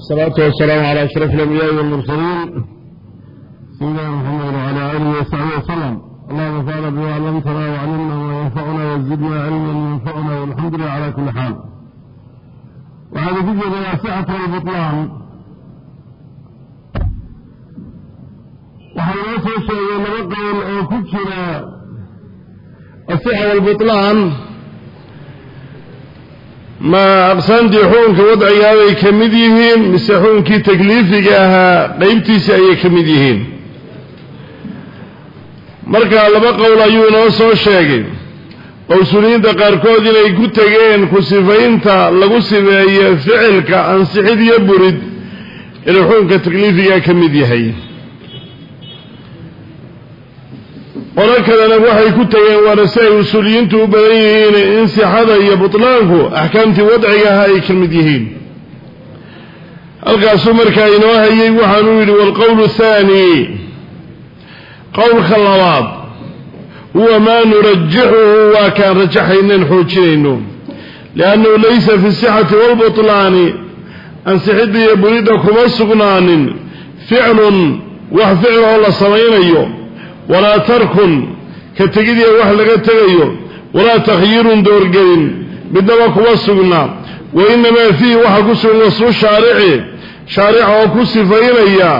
والصلاة والسلام على أشرف الأنبياء والمرسلين سيدنا محمد وعلى آله وصحبه وسلم اللهم انفعنا بما علمتنا وعلمنا ما ينفعنا وزدنا علما ينفعنا والحمد لله على كل حال وهذا فيديو نصيحة البطلان waxaa inoo soo sheegay laba qowl oo ku jira asixa walbutlaan ma aqsaamtii xukunka wadcigaabay ka mid yihiin mise xukunkii takliifiga ahaa qeybtiisi ayay ka mid yihiin. Markaa laba qowl ayuu inoo soo sheegay. Qowsuliyiinta qaarkood inay ku tegeen ku sifaynta lagu sifeeyo ficilka ansixid iyo burid inuu xukunka takliifiga ka mid yahay qolo kalena waxay ku tegeen waana si ay usuuliyiintu u badan yihiin in sixada iyo butlaanku axkaamtii wadcigaha ay ka mid yihiin. Halkaasuu markaa inoo hayay waxaanuu yidhi waalqowlu thaani qowlka labaad huwa maa nurajixuhu waa kaan rajaxaynan xoojinayno. Liannahu laysa fi sixati waalbutlaani ansixidda iyo buridda kuma sugnaanin. Ficlun wax ficil oo la samaynayo walaa tarkun ka tegidiya wax laga tegayo walaa takyiirun doorgelin midnaba kuma sugna wa inamaa fiihi waxaa ku sugan wasfu shaarici shaarica oo ku sifaynaya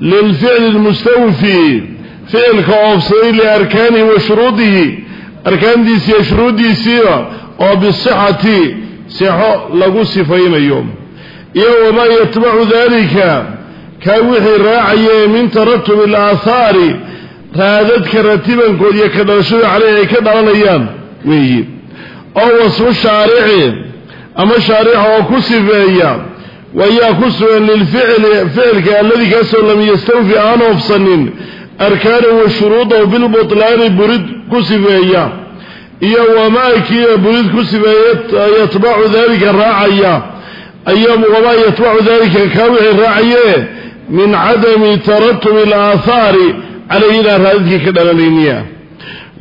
lilficli lmustawfii ficilka oofsaday liarkaanihi wa shuruudihi arkaantiisi iyo shuruuddiisiiba oo bisixati sixo lagu sifaynayo. Iyo wamaa yatbacu dalika kaa wixii raacaya min taratubi alaahaari raadadka ratibankood iyo ka dhalashada caleyh ay ka dhalanayaan weeyi. Oo wasfu shaarici ama shaarica oo ku sifeeya wayaa ku sugan lilficli ficilka alladii kaasoo lam yastawfi aan oofsanin arkaanahu shuruudahu bilbutlaani burid ku sifeeya iyo wamaakiina burid ku sifeeya yatbacu dalika raacaya wamaa yatbacu dalika kaa wixii raacaye min cadami taratubi alaahaari calayhinaa raadadkii ka dhalanayniya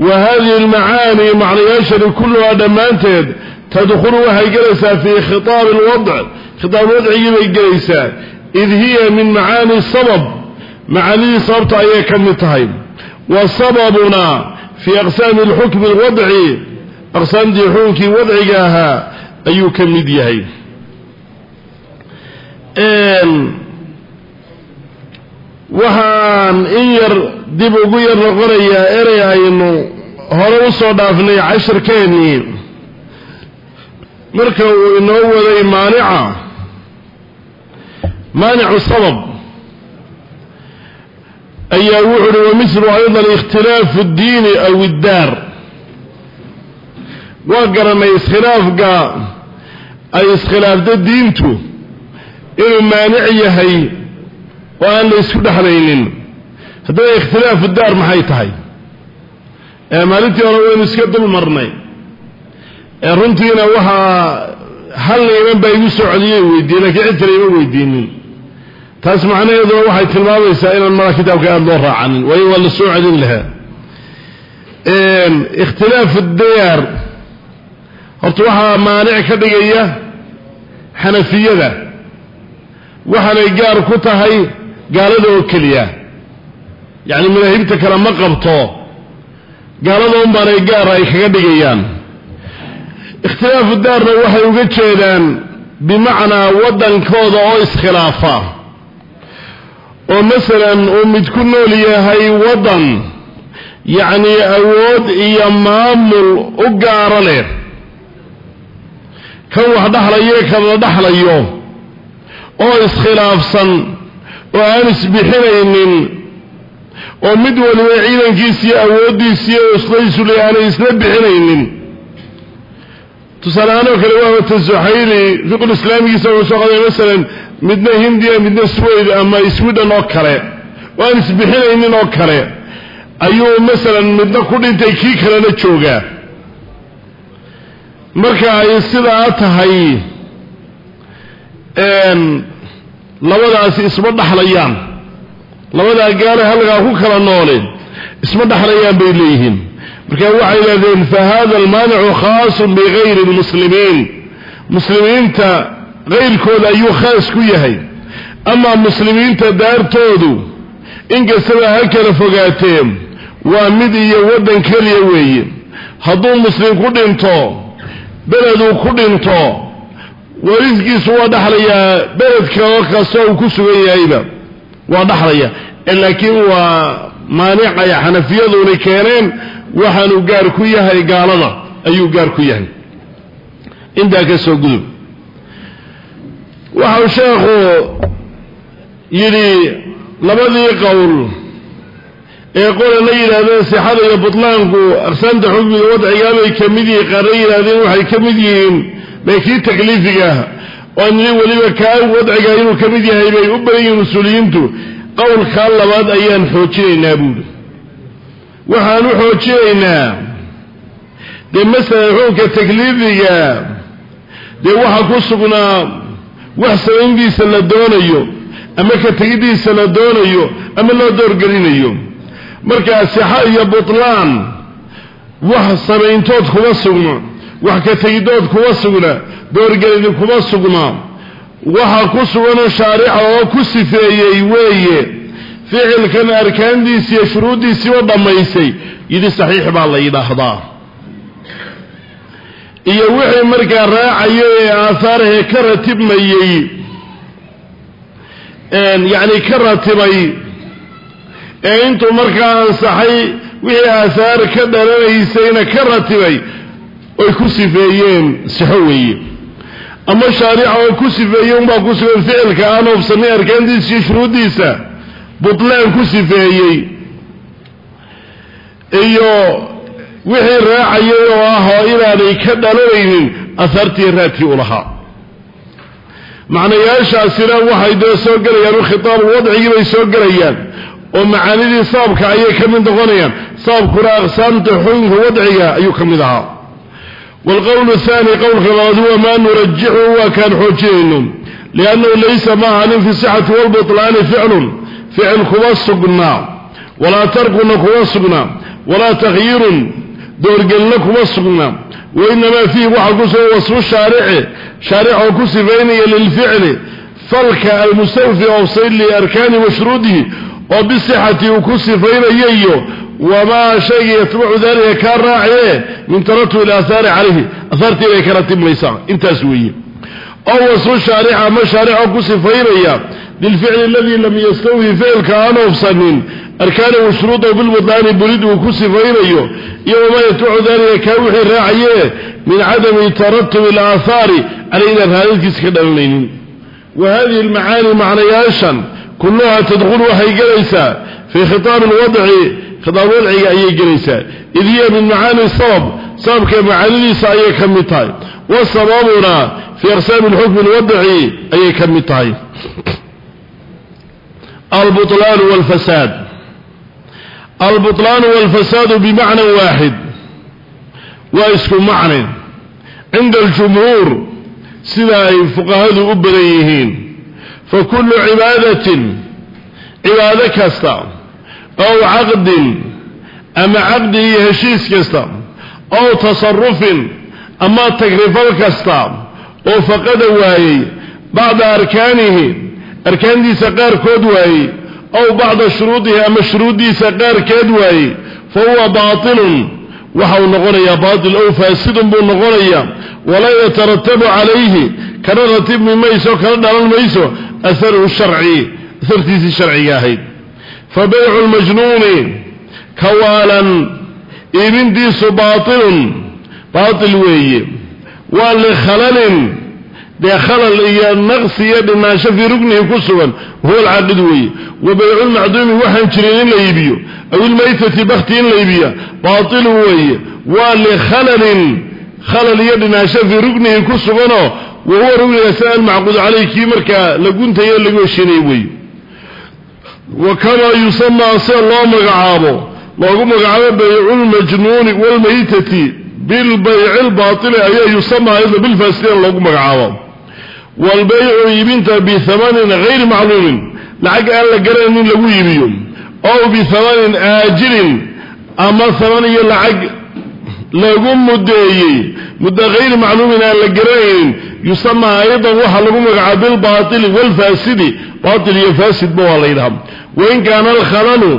wa hadihi almacaani macnayaashani kulluhaa dhammaanteed tadkhulu waxay gelaysaa fii khitaabi alwadc. Khitaab wadcigii bay gelaysaa. Id hiya min macaani sabab. Macaanidii sababta ayay ka mid tahay. Wa sababuna fii aqsaami alxukmi alwadci. Aqsaamtii xukunkii wadciga ahaa ayuu ka mid yahay waxaan in yar dib ugu yar noqonayaa erey aynu hore u soo dhaafnay casharkeennii. Marka uu inoo waday maanica maanicu sabab ayaa wuxu uhi wamilu aydan ikhtilaafu اddiini aw iddaar. Waa garanay iskhilaafka ay iskhilaafda diintu inuu maanic yahay oo aan la isku dhexlaynin. Haddaba ikhtilaafu daar maxay tahay? Maalintii hore waynu iska dul marnay. Runtiina waxaa hal iman baa igu soo celiyey weydiiye lakiin cid kale ima weydiinin. Taas macnaheeduna waxay tilmaamaysaa inaan mara kitaabka aada loo raacanin. Waayo waa la celin lahaa. Ikhtilaafu daar. Horta waxaa maanic ka dhigaya xanafiyada. Waxaanay gaar ku tahay gaalada oo keliya. Yacni madaahibta kale ma qabto gaalada un baanay gaar ay kaga dhigayaan. Ikhtilaafu daarna waxay uga jeedaan bimacnaa waddankooda oo iskhilaafa. Oo masalan uu mid ku nool yahay waddan yacni awood iyo maamul u gaaro leh. Kan wax dhaxlayo kan la dhaxlayo oo iskhilaafsan oo aan isbixinaynin oo mid waliba ciidankiisiiyo awooddiisiiyo islaysuley aanay isla bixinaynin. Tusaaleaanoo kale waawata zuxayli fiqul islaamigiisa wuxuu soo qaday masalan midna hindiya midna swayd ama sweden oo kale. Oo aan isbixinaynin oo kale. Ayuu masalan midna ku dhintay kii kalena joogaa. Marka ay sidaa tahay labadaasi isma dhaxlayaan. Labadaa gaale halkaa ku kala noole isma dhaxlayaan bay leeyihiin. Marka waxay yidhahdeen fa hada almaanicu khaasun bigayri lmuslimiin muslimiinta kayrkooda ayuu khaas ku yahay. Amaa muslimiinta daartoodu inkastaba ha kala fogaateen waa mid iyo waddan keliya weeye. Hadduu muslim ku dhinto beleduu ku dhinto wariskiisu waa dhaxlayaa beledka kastoo uu ku sugan yahayba waa dhaxlaya. Laakiin waa maanicay xanafiyaduna keeneen waxaanuu gaar ku yahay gaalada ayuu gaar ku yahay. Intaa ka soo gudub. Waxau sheekhu yidhi labadii qowl ee qola la yidhaahdeen sixada iyo butlaanku aqsaamta xukmiga wadcigaabay ka mid yihiin qaarna yidhahdeen waxay ka mid yihiin kii takliifigaah oo nini weliba kaa wadciga inuu ka mid yahay bay u badan yihiin mas'uuliyiintu qowlkaa labaad ayaan xoojinaynaa buuli waxaan u xoojinaynaa dee masala xukunka takliifiga dee waxaa ku sugnaa wax samayntiisa la doonayo ama ka tegidiisa la doonayo ama loo doorgelinayo. Markaa sixa iyo butlaan wax samayntood kuma sugna wax ka tegidood kuma sugna doorgelini kuma sugna. Waxa ku suganoo shaarica oo ku sifeeyey weeye ficilkan arkaantiisi iyo shuruuddiisiiba dhammaysay. Yidhi saxiix baa la yidhaahdaa. Iyo wixii markaa raacayo ee aahaarahee ka ratibmayey yacni ka ratibay ee intuu markaa ansaxay wixii aahaar ka dhalanaysayna ka ratibay oy ku sifeeyeen sixo weeye. Ama shaarica oo ku sifeeyey unbaa ku sugan ficilka aan oobsanay arkaantiisa iyo shuruuddiisa butlaan ku sifeeyey. Iyo wixii raacayay oo ah oo inaanay ka dhalanaynin ahaartii raadkii u lahaa. Macnayaashaasina waxay dee soo gelayaan o khitaab wadcigii bay soo gelayaan oo macaanidii sababka ayay ka mid noqonayaan. Sababkuna aqsaamta xukunka wadciga ayuu ka mid ahaa waalqowlu ahaani qowlka labaad huwa maa nurajixu waa kaan xoojinayno liannahu laysa ma ahanin fi sixati walbutlaani ficlun ficil kuma sugnaa walaa tarkuna kuma sugnaa walaa takyiirun doorgelina kuma sugnaa wainamaa fiihi waxaa ku sugan wasfu shaarici shaaric oo ku sifaynaya lilficli falka almustawfi oofsay liarkaani mashruudihi oo bisixati uu ku sifaynayo iyo wamaa shayga yatbacu dalika kaa raacaye min taratubi ilaathaari calayhi ahaartii bay kala tibmaysaa intaas weeye ow wasfu shaaric ama shaaric oo ku sifaynaya lilficli aladii lam yastawhi ficilka aan oofsanin arkaanahu shuruudahu bilbutlaani burid uu ku sifaynayo iyo wamaa yatbacu dalika kaa wixii raacaye min cadami taratubi alaahaari caley inaan raadadkiisa ka dhalanaynin wa hadihi almacaani macnayaashan kulluhaa tadkhulu waxay gelaysaa khitaab wadciga ayay gelaysaa. Id hiya min macaani sabab sababka macaanidiisa ayay ka mid tahay. Wasababuna fii aqsaami alxukmi alwadci ayay ka mid tahay. Albutlaanu walfasaad. Albutlaanu walfasaadu bimacna waaxid waa isku macne. Cinda aljumhuur sida ay fuqahadu u badan yihiin. Fa kullu cibaadatin cibaado kasta ow caqdin ama caqdi iyo heshiis kasta ow tasarufin ama tagrifal kasta oo faqada waayey bacda arkaanihi arkaantiisa qaarkood waayey ow bacda shuruudihi ama shuruuddiisa qaarkeed waayey fa huwa baatilun waxau noqonayaa baatil ow faasidun buu noqonayaa walaa yataratabu calayhi kana ratibmi mayso kana dhalan mayso aharuhu sharci ahartiisii sharciga ahayd fa baycu lmajnuuni kawaalan iibintiisu baatilun baatil weeye waa likhalalin dee khalal iyo naqsi iyo dhinaansho fii rugnihi ku sugan huwa alcaaqid weeye wa bayculmacduumi waxaan jirin in la iibiyo aw ilmaytati bakti in la iibiya baatilun weeye waa likhalalin khalal iyo dhinaansho fii rugnihi ku suganoo wa huwa rugnigaasi almacquud caleyh kii markaa la guntayo lagu heshiinay weeye wa kamaa yusamaa sida loo magacaabo loogu magacaabo bayculmajnuuni waalmaytati bilbayci lbaatili ayaa yusamaa ayda bilfaasidan loogu magacaabo. Waalbaycu iibinta bihamanin hayri macluumin lacag aan la garanayn in lagu iibiyo ow bihamanin aajilin ama haman iyo lacag lagu muddeeyey muddo hayri macluumin aan la garanaynin yusamaa aydan waxaa lagu magacaaba bilbaatili waalfaasidi baatil iyo faasidba waa la wain kaana alkhalalu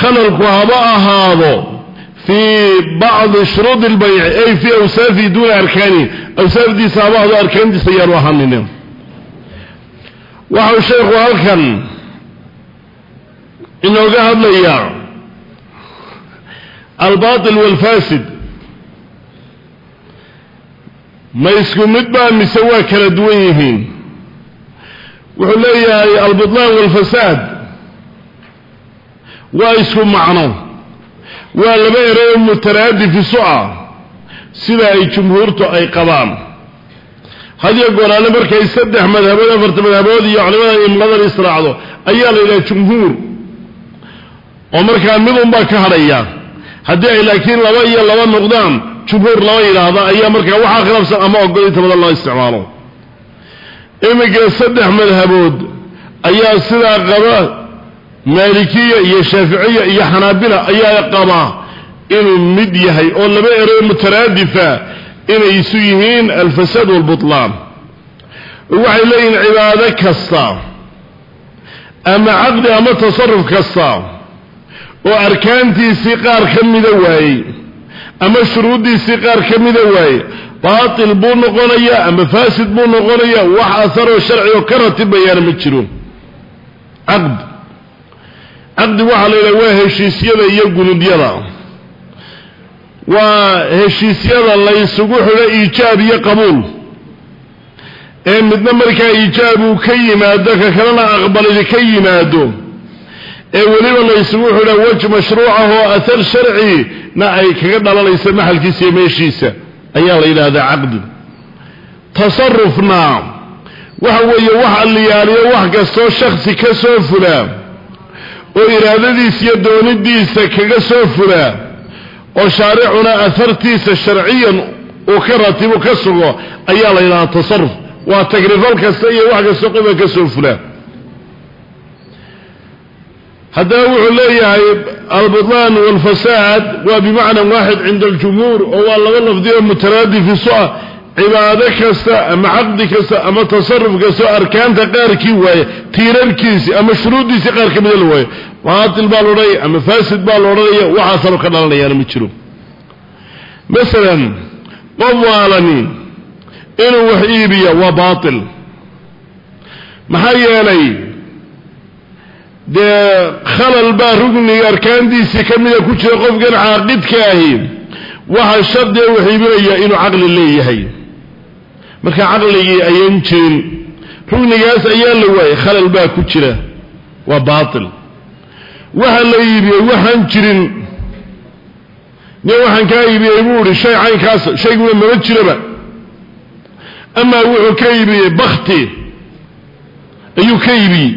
khalalku haba ahaado fii bacdi shuruudi اlbayci ay fii awsaafihi duuna arkaanihi awsaafdiisa haba ahdo arkaantiisa ayaanu ahaanine waxau sheekhu halkan inooga hadlayaa albaatil waalfaasid ma isku mid baa mise waa kala duwan yihiin wuxuu leeyahay albutlaan waalfasaad waa isku macno. Waa laba erey oo mutaraadifisu ah sida ay jumhuurtu ay qabaan. Hadiyo goraale markay saddex madhabood afarta madhabood iyo culimada imladan israacdo ayaa la yidhaha jumhuur. Oo markaa mid unbaa ka hadhaya haddii ay laakiin laba iyo laba noqdaan jumhuur laba yidhaahda ayaa markaa waxaa khilaafsan ama ogol inta badan loo isticmaalo iminka saddex madhabood ayaa sidaa qaba maalikiya iyo shaaficiya iyo xanaabila ayaa qaba inuu mid yahay oo laba erey mutaraadifa inay isu yihiin alfasaad waalbutlaan waxay leeyihiin cibaado kasta ama caqdi ama tasaruf kasta oo arkaantiisii qaar ka mida waayey ama shuruuddiisii qaar ka mida waayey baatil buu noqonaya ama faasid buu noqonaya wax asaroo sharci oo ka ratibayaana ma jiro caqd. Caqdi waxaa la yidhaha waa heshiisyada iyo gunudyada waa heshiisyada la ysugu xidho iijaab iyo qabuul. Ee midna markaa iijaab uu ka yimaado ka kalena aqbalidi ka yimaado. Ee weliba la ysugu xidho wej mashruucahoo athar sharci na ay kaga dhalanaysa maxalkiisa iyo meeshiisa ayaa la yidhaahdaa caqdi tasarufna waxa weeye wax alliyaaliyo wax kastoo shaksi ka soo fulaa oo iraadadiisa iyo doonidiisa kaga soo fulaa oo shaaricuna ahartiisa sharciyan uu ka ratibo ka sugo ayaa la yidhahdaa tasaruf waa tagrifal kasta iyo wax kastoo qofka ka soo fulaa haddaba wuxuu leeyahay albutlaan waalfasaad waa bimacna waaxid cinda aljumhuur oo waa laba lafdi oo mutaraadifisu ah. Cibaado kasta ama caqdi kasta ama tasaruf kasta oo arkaanta qaarkii waaye tiirarkiisii ama shuruuddiisii qaar ka mida la waayo baatil baa la odhanaya ama faasid baa la odhanaya waxaasaloo ka dhalanayaana ma jiro. Masalan dee khalal baa rugniga arkaantiisii ka mida ku jira qofkan caaqidka ahi. Waxa shardiga wax iibinaya inuu caqli leeyahay. Marka caqligii ayaan jirin rugnigaas ayaa la waayay khalal baa ku jira. Waa baatil. Waxa la iibiyey waxaan jirin. Nin waxaan kaa iibiyey buu ihi shay caynkaas shayguna mama jiraba. Amaa wuxuu ka iibiyey bakti ayuu ka iibiyey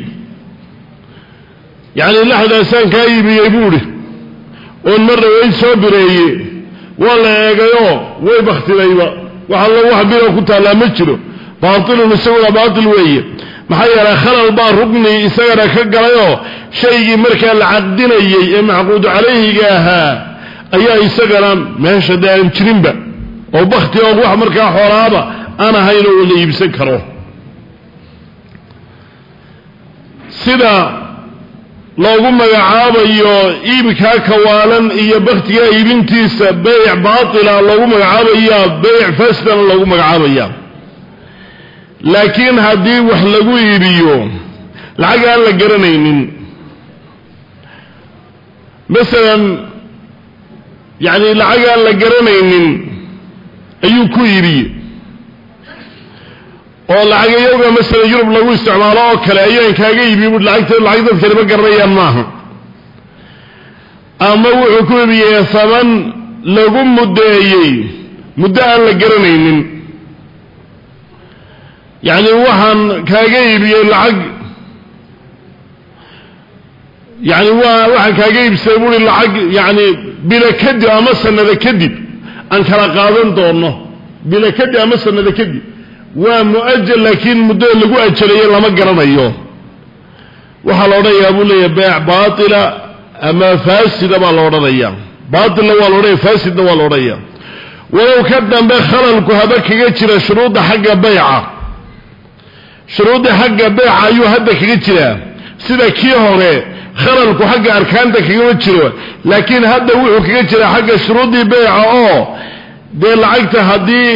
yacni laxdaasaan kaa iibiyey buu idhi oon marna way soo bireeye waa la eegayoo way baktidayba wax allo wax bilo ku taallaa ma jiro. Baatilun isaguna baatil weeye. Maxaa yeelay khalal baa rugni isagana ka galayoo shaygii markaa la caqdinayey ee macquudu calayhiga ahaa ayaa isagana meesha dee aan jirinba. Oo bakti oo wax markaa xoolaaba aan ahayn oo la iibsan karo loogu magacaabayo iibkaa kawaalan iyo baktiga iibintiisa beyc baatila loogu magacaabaya beyc fasdana loogu magacaabaya laakiin haddii wax lagu iibiyo lacag aan la garanaynin. Masalan yacni lacag aan la garanaynin ayuu ku iibiyey oo lacagayowga masalan yurub lagu isticmaalo oo kale ayaan kaaga iibiye bu lacagta lacag ma garanayaan maaha. Ama wuxuu ku iibiyey saban lagu muddeeyey. Muddo aan la garanaynin. Yacni waxaan kaaga iibiyey lacag. Yani waa waxaan kaaga iibsaday buui lacag yani bilo kadib ama sanado kadib aan kala qaadan doono bilo kadib ama sanado kadib waa muajal laakiin muddo lagu ajalayo lama garanayo. Waxaa la odhanayaa buu leeyahay beec baatila ama faasida baa la odhanayaa. Baatilna waa la odhanaya faasidna waa la odhanaya walow ka dambe khalalku haba kaga jira shuruudda xagga bayca shuruudda xagga bayca ayuu hadda kaga jiraa. Sida kii hore khalalku xagga arkaanta kagama jiro laakiin hadda wuxuu kaga jiraa xagga shuruuddii bayca oo dee lacagta haddii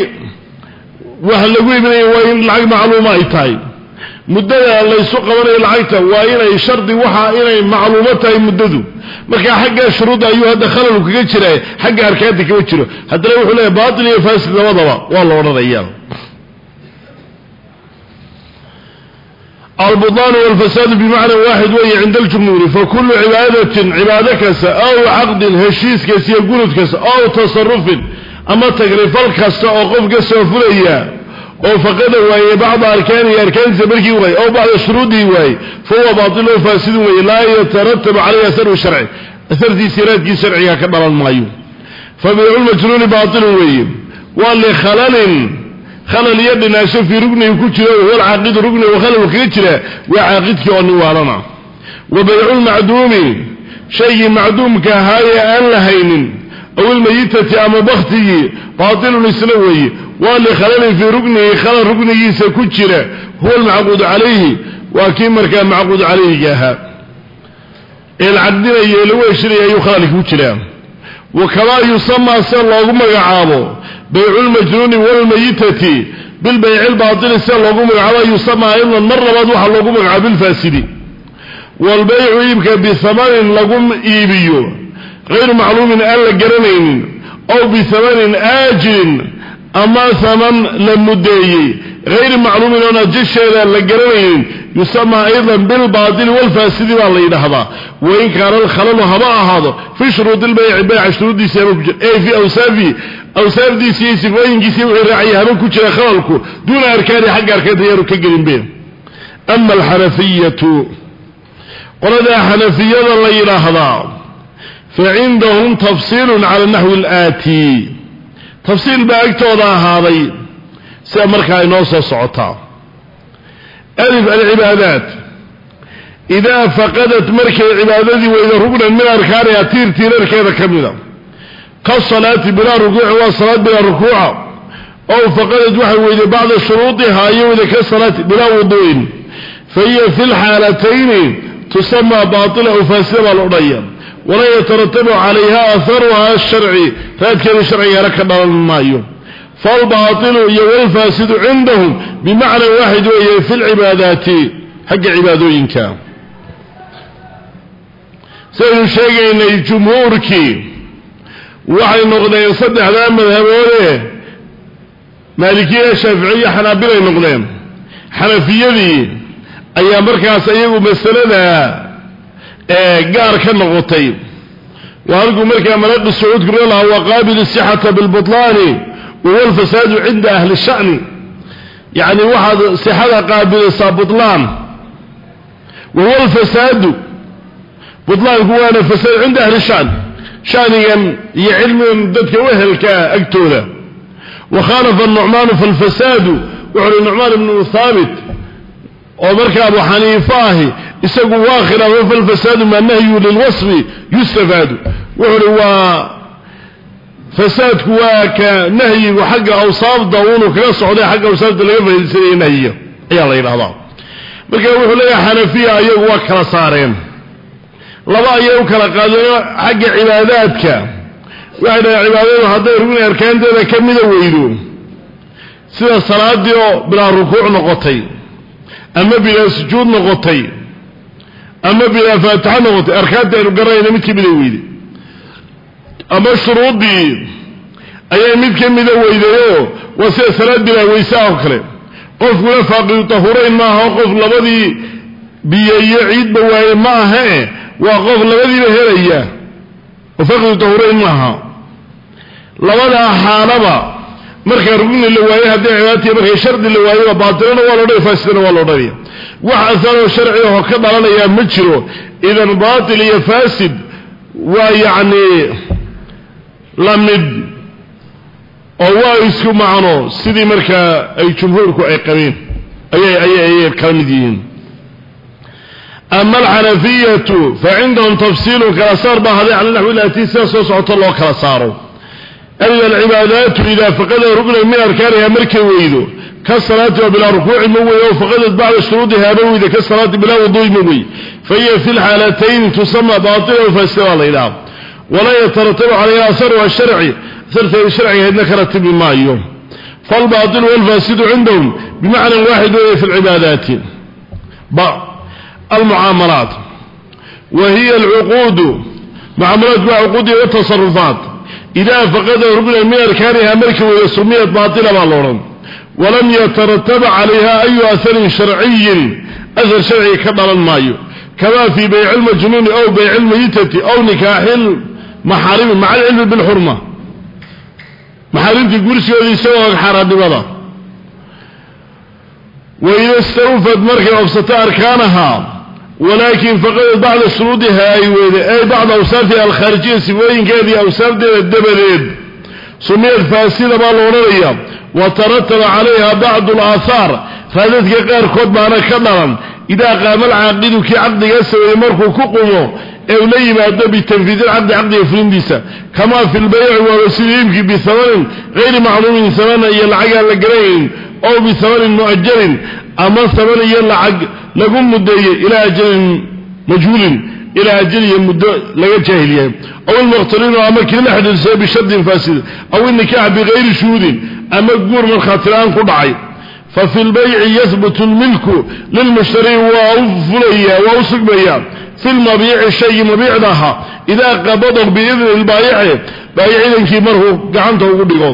wax lagu iibinayo waa in lacag macluuma ay tahay. Muddada laysu qabanayo lacagta waa inay shardi waxa inay macluumo tahay muddadu. Markaa xagga shuruudda ayuu hadda khalalku kaga jira xagga arkaanta kama jiro. Haddana wuxuu leeyahy baatil iyo faasid labadaba waa la odhanaya albudlaan walfasaadu bimacna waaxid weeye cinda aljumhuuri fakulu cibaadatin cibaado kasta aw caqdin heshiis iyo gunud aw tasarufin ama tagrifal kasta oo qof ka soo fulaya oo faqada waaye bacda arkaanihi arkaantiisa markii waaye ow bacda shuruudihi waaye fahuwa baatil oo faasidun weeye laa yataratabu caleyhi aharu sharci. Ahartiisa iraadkii sharciga ka dhalan maayo. Fa beyculmajnuuni baatilun weeye. Waa likhalalin khalal iyo dhinaasho fii rugnihi ku jiro wahuwa alcaaqidu rugni khalal kaga jira waa caaqidkii oo nin wa bayculmacduumi shaygii macduumka ahaaye aan lahaynin aw ilmayitati ama baktigii baatilun isla weeye waa likhalalin fii rugnihi khalal rugnigiisa ku jira huwa almacquudu calayhi waa kii markaa macquud calayhiga ahaa ee la caqdinaya ee lagu heshinaya ayuu khalalki ku jiraa wa kamaa yusamaa sida loogu magacaabo bayculmajnuuni walmayitati bilbayci lbaatili sida loogu magacaabo yusamaa aydan mar labaad waxaa loogu magacaabo lagu iibiyo hayru macluumin aan la garanaynin aw bihamanin aajilin ama haman la muddeeyey hayri macluumin oon ajasheeda la garanaynin yusamaa aydan bilbaatili walfaasidi baa la yidhaahdaa wain kaana alkhalalu haba ahaado fii shuruudi lbayci bayca jira ey fii awsaafihi awsaafdiisi iyo sifooyinkiisi wixii raacaya haba ku jira khalalku duuna arkaani xagga arkaanta yaanu ka gelinbe ama alxanafiyatu qoladaa xanafiyada la yidhaahdaa fa cindahum tafsiilun cala naxwi alaati tafsiil baa agtooda ahaaday sida markaa inoo soo socotaa alif alcibaadaat idaa faqadat markay cibaadadii weyda rugnan min arkaaniha tiir tiirarkeeda ka mida kasalaati bilaa rukuuci waa salaad bilaa rukuuca ow faqadad waxay weyday bacda shuruudihaa iyo weyda ka salaati bilaa wuduu'in fa hiya walaa yataratabu calayha aharuha sharci raadkeeda sharcigaana ka dhalan maayo. Falbaatilu iyo walfaasidu cindahum bimacna waaxid weeye fi lcibaadaati xagga cibaadooyinka. Sidaynu sheegaynay jumhuurkii waxay noqdeen saddexdaa madhaboode maalikiya shaaficiya xanaabilay noqdeen. Xanafiyadii ayaa markaas iyagu masalada gaar ka noqotay. Waa halkuu markaa malaaqi sacuud kuro lahaa waqaabil sixata bilbutlaani wahuwa alfasaadu cinda ahli shani. Yacni waxaad sixada qaabilaysaa butlaan. Wahuwa alfasaadu butlaanku waana fasaad cinda ahli shan shanigan iyo cilmigan dadka wehelkaa agtooda. Wa khaalafa nucmaanu falfasaadu wuxu uhi nucmaan ibnu haabit oo marka abu xaniifa ahi isagu waa khilaafo falfasaadu maa nahyu lilwasfi yustafaadu. Wuxu uhi waa fasaadku waa ka nahyigu xagga awsaafda unu kaga socday xagga awsaafta laga faaidaysanaya nahyiga. Ayaa la yidhahdaa marka wuxuu leeyahay xanafiya ayagu waa kala saareen. Laba ayay u kala qaadeen xagga cibaadaadka. Waxay dhahen cibaadadu hadday rugni arkaanteeda ka mida weydo. Sida salaadii bilaa rukuuc noqotay ama bilaa sujuud noqotay ama bilaa faatixa noqotay arkaanta aynu garanayna mid ka mida weyday ama shuruuddii ayay mid ka mida weydayoo waa sida salaad bilaa weysaa oo kale. Qofkuna faaqidu tahurayn maaha qof labadii biyo iyo ciidba waaye ma ahae waa qof labadiiba helaya. Oo faaqidu tahurayn maaha. Labadaa xaalaba markaa rugni la waayo haddii cibaadatiya markay shardi la waayoba baatilana waa loodhanaya faasidana waa loodhanaya wax asaaroo sharci aho ka dhalanayaa ma jiro. Idan baatil iyo faasid waa yacni la mid oo waa isku macno sidii markaa ay jumhuurku ay qabeen. Ayay ayay ayay kala mid yihiin. Ama alxanafiyatu fa cindahum tafsiilun kala saar baa haday cala naxwi laatii sida soo socoto loo kala saaro ana alcibaadaatu idaa faqada rugna min arkaaniha markay weydo ka salaati waa bilaa rukuuci ma wey o faqadad bacda shuruudiha ma weyda ka salaati bilaa wuduui ma wey fahiya fi lxaalatayni tusama baatila faasida baa la yidhaha walaa yataratabu calayha aharuha sharci asarteeda sharcigahaydna ka ratibi maayo falbaatilu walfaasidu cindahum bimacnan waaxid weeye fi lcibaadaati almucaamalaat wa hiya alcuquudu mucaamalaatku waa cuquudi watasarufaat idaa faqada rugna min arkaaniha markii weyda sumiyat baatila baa la odhan walam yatarataba calayha ayu aharin sharciyin ahar sharciga ka dhalan maayo kamaa fii bayci lmajnuuni ow bayci lmayitati ow nikaaxi maxaarimi maca alcilmi bilxurma maxaarimtii gursigoodii isagoo xaaraannimada waida stawfad markay obsato arkaanahaa walaakin faqadad bacda shuruudiha ay weyda ay bacda awsaafiha alkhaarijiya sifooyinkeedii awsaafteeda dabadeed sumiyad faasida baa la odhanaya wa tarataba calayha bacdu alaahaar raadadka qaarkood baana ka dhalan idaa qaama alcaaqidu kii caqdigaa sameeyey markuu ku qumo ee uu la yimaado bitanfiidi lcaqdi caqdiga fulindiisa kamaa fi lbayci waaba sida iibkii bihamanin hayri macluumin samana iyo lacag la garanayn ow bihamanin mu'ajalin ama haman iyo lacag lagu mudeeyey ilaa ajalin majhuulin ilaa ajaliya muddo laga jaahil yahay aw ilmuqtariinu ama kii la xidhiirsay bishardin faasid aw ilnikaax bigayri shuhuudin ama guur markhaatilaan ku dhacay. Fafi lbayci yahbutu lmilku lilmushtari waa u fulaya waa u sugmaya fi lmabiici shaygii mabiicda ahaa idaa qabadahu biidni markuu gacanta ugu dhigo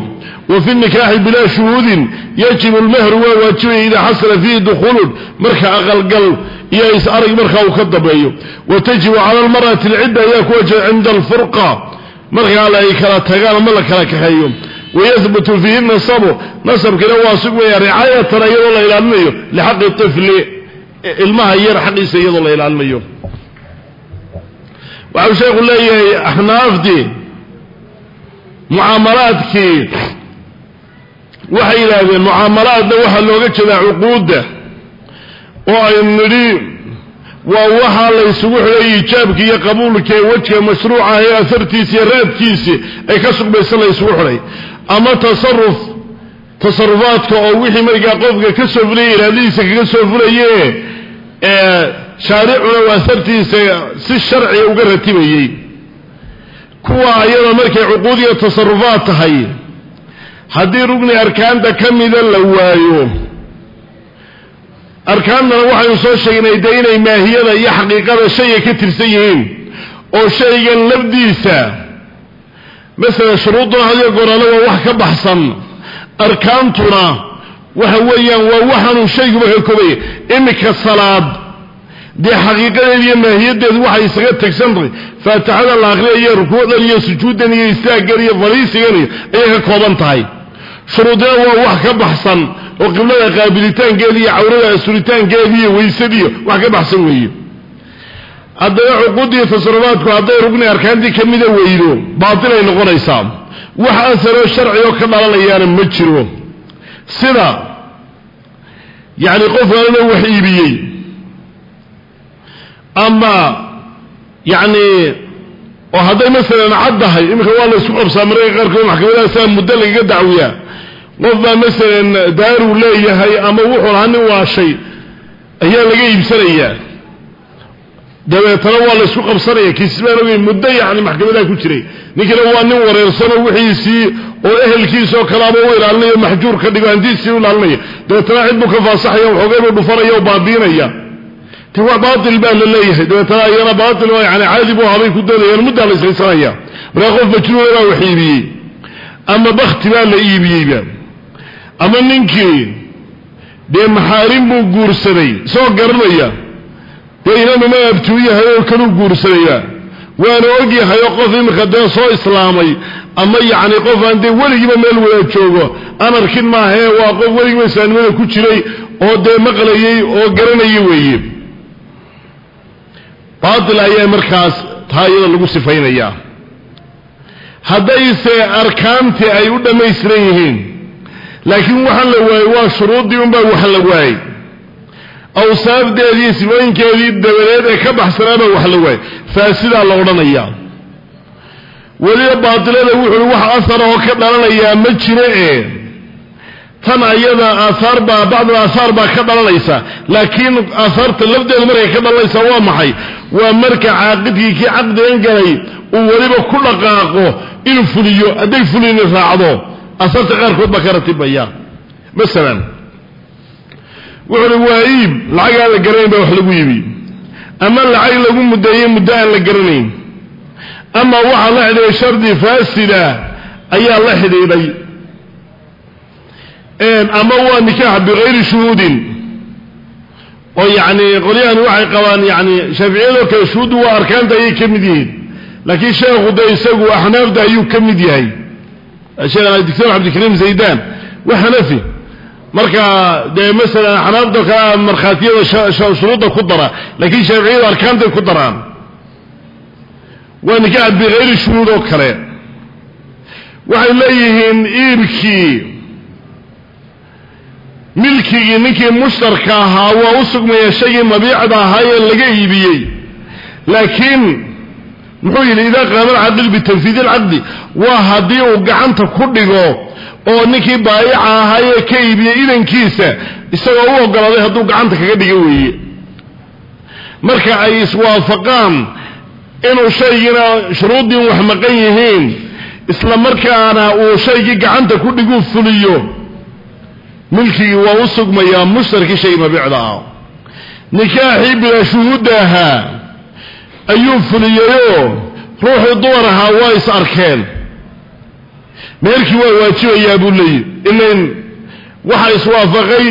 wa fi nikaaxi bilaa shuhuudin yajibu lmehru waa waajibaya idaa xasala fiihi dukhulun marka aqalgal iyo is-arag markaa uu ka dambeeyo. Wa tajibu cala almar'ati alcidda ayaa ku wajiba cinda alfurqa markaa la ay kala tagaan ama la kala kaxeeyo. Wayahbutu fiihi nasabu nasabkiina waa sugmaya ricaayatan iyadoo la ilaalinayo lixaqi tifli ilmaha yar xaqiisa iyadoo la ilaalinayo. Waxau sheekhu leeyahay axnaaftii mucaamalaadkii waxay yidhaahdeen mucaamalaadna waxaa looga jeedaa cuquudda. Oo aynu nidhi waa waxaa la ysugu xidhay iijaabki iyo qabuulka ee wejka mashruuca ee asartiisi iyo raadkiisi ay ka sugmaysan la ysugu xidhay. Ama tasaruf tasarufaadka oo wixii markaa qofka ka soo fulaya iraadadiisa kaga soo fulaye shaaricuna waa sartiisa si sharciga uga ratibayey kuwa ayada markay cuquud iyo tasarufaad tahay haddii rugni arkaanta ka mida la waayo arkaantana waxaynu soo sheegnay dee inay maahiyada iyo xaqiiqada shayga ka tirsan yihiin oo shaygan lafdiisa masalan shuruuduna hadiyo gorale waa wax ka baxsan. Arkaantuna waxa weeyaan waa waxaanuu shayguba ka koobaya iminka salaad. Dee xaqiiqadeed iyo maahiyadeedu waxay isaga tegsan tahay. Faatixada la aqriyayo rukuucdan iyo sujuuddan iyo istaaggan iyo faliisigan iyo ayay ka kooban tahay shuruudina waa wax ka baxsan oo qiblada qaabilitaankeeda iyo cawrada asuritaankeeda iyo weysadiiyo wax ka baxsan weeye. Haddana cuquudiyo tasarufaadku hadday rugni arkaantii ka mida weydo baatilay noqonaysaa. Wax asaroo sharci oo ka dhalanayaana ma jiro. Sida yacni qofkaanana wax iibiyey ama yacni oo hadday masalan caddahay iminka waa la isku qabsaa mararka qaarkood maxkamadahasaa muddo lagaga dacwiyaa qof baa masalan daaruu leeyahay ama wuxuu lahaa nin waashay ayaa laga iibsanayaa dabeetana waa la isku qabsanaya kiisi baan ogay muddo yacni maxkamadaha ku jiray. Ninkina waa nin wareersano wixiisii oo ehelkiisoo kalaaba u ilaalinayo maxjuur ka u ilaalinaya dabeetana cid buu ka faasaxaya waxoogay buu dhufanaya oo baabiinaya ti wax baatil baa la leeyahay. Dabeetana iyana baatil yani caadi buu habay ku doodayaan muddaa la ishaysanaya markaa qof majnuuna baa wax iibiyey ama bakti baa la iibiyeyba ama ninkii dee maxaarim buu guursaday isagoo garanaya dee inanuma abtuu yahay oo kanuu guursadaya waana og yahay oo qof iminka dee soo islaamay ama yacni qof aan dee weligiiba meel wada joogo aan arkin maahee waa qof weligiiba islaamnimada ku jiray oo dee maqlayay oo garanaya weeye. Baatil ayaa markaas taa iyada lagu sifaynayaa. Haddayse arkaantii ay u dhammaystiran yihiin laakiin waxaan la waayey waa shuruuddii unbaa wax la waayey awsaafdeedii sifooyinkeedii dabadeed ee ka baxsanaaba wax la waay faasidaa la odhanayaa. Weliba baatilada wuxuui wax asar oo ka dhalanayaa ma jiro ee? Tan ayada aahaar baa bacdul aahaar baa ka dhalanaysa. Laakiin aahaarta lafdeedu markay ka dhalanaysa waa maxay? Waa marka caaqidkii kii caqdigan galay uu weliba ku dhaqaaqo inuu fuliyo hadday fulini raacdo aahaarta qaarkood baa ka ratibaya masalan wuxuuhi waa iib lacag aan la garanayn baa wax lagu iibi ama lacag lagu muddeeyey muddo aan la garanayn. Ama waxaa la xidhiiday shardi faasida ayaa la xidhiidhay. Ama waa nikaax bikayri shuhuudin. Oo yacni qolyahani waxay qabaan yani shaaficiyadoo kale shuhuuddu waa arkaanta ayay ka mid yihiin. Laakiin sheekhu de isagu axnaafda ayuu ka mid yahay sheekh doctor cabdikariim zaydan. Waa xanafi marka dee masalan axnaafda kale markhaatiyada shuruudda ku dara laakiin shaaficiyadu arkaantay ku daraan. Waa nikaax bikayri shuhuud oo kale. Waxay leeyihiin iibkii milkigii ninkii mushtarka ahaa waa u sugmaya shaygii mabiicda ahaa ee laga iibiyey. Laakiin muxuu yidhi idaa qaama alcaqil bitanfiidi alcaqdi waa haddii uu gacanta ku dhigo oo ninkii baayica ahaa ee ka iibiyey idankiisa isagoo u ogolaaday hadduu gacanta kaga dhigo weeye. Marka ay iswaafaqaan inuu shaygiina shuruuddii wax maqan yihiin isla markaana uu shaygii gacanta ku dhiguu fuliyo milkigii waa u sugmayaa mushtarkii shay mabicda ah. Nikaaxii bilaa shuhuudda ahaa ayuu fuliyeyoo ruuxii dumar ahaa waa is arkeen. Meerkii waa waajibayaa buu leeyihi ilain waxa iswaafaqay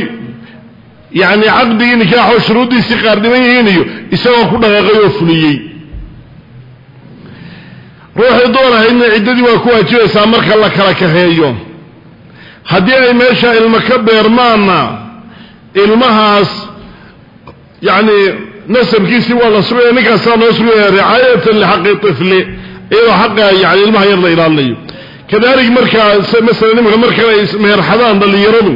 yacni caqdigii nikaaxoo shuruuddiisii qaar dhiman yihiin iyo isagoo ku dhaqaaqay oo fuliyey. Ruuxii dumar ahaydna ciddadii waa ku waajibaysaa marka la kala kaxeeyo. Haddii ay meesha ilmo ka beermaanna ilmahaas yacni nasabkiisii waa la sugaya ninkaasaa loo sugaya ricaayatan lixaqi ifli iyadoo xaqa yani ilmaha yar la ilaalinayo. Kadalik markaa masalan iminka markan ay meherxadaan dhallinyaradu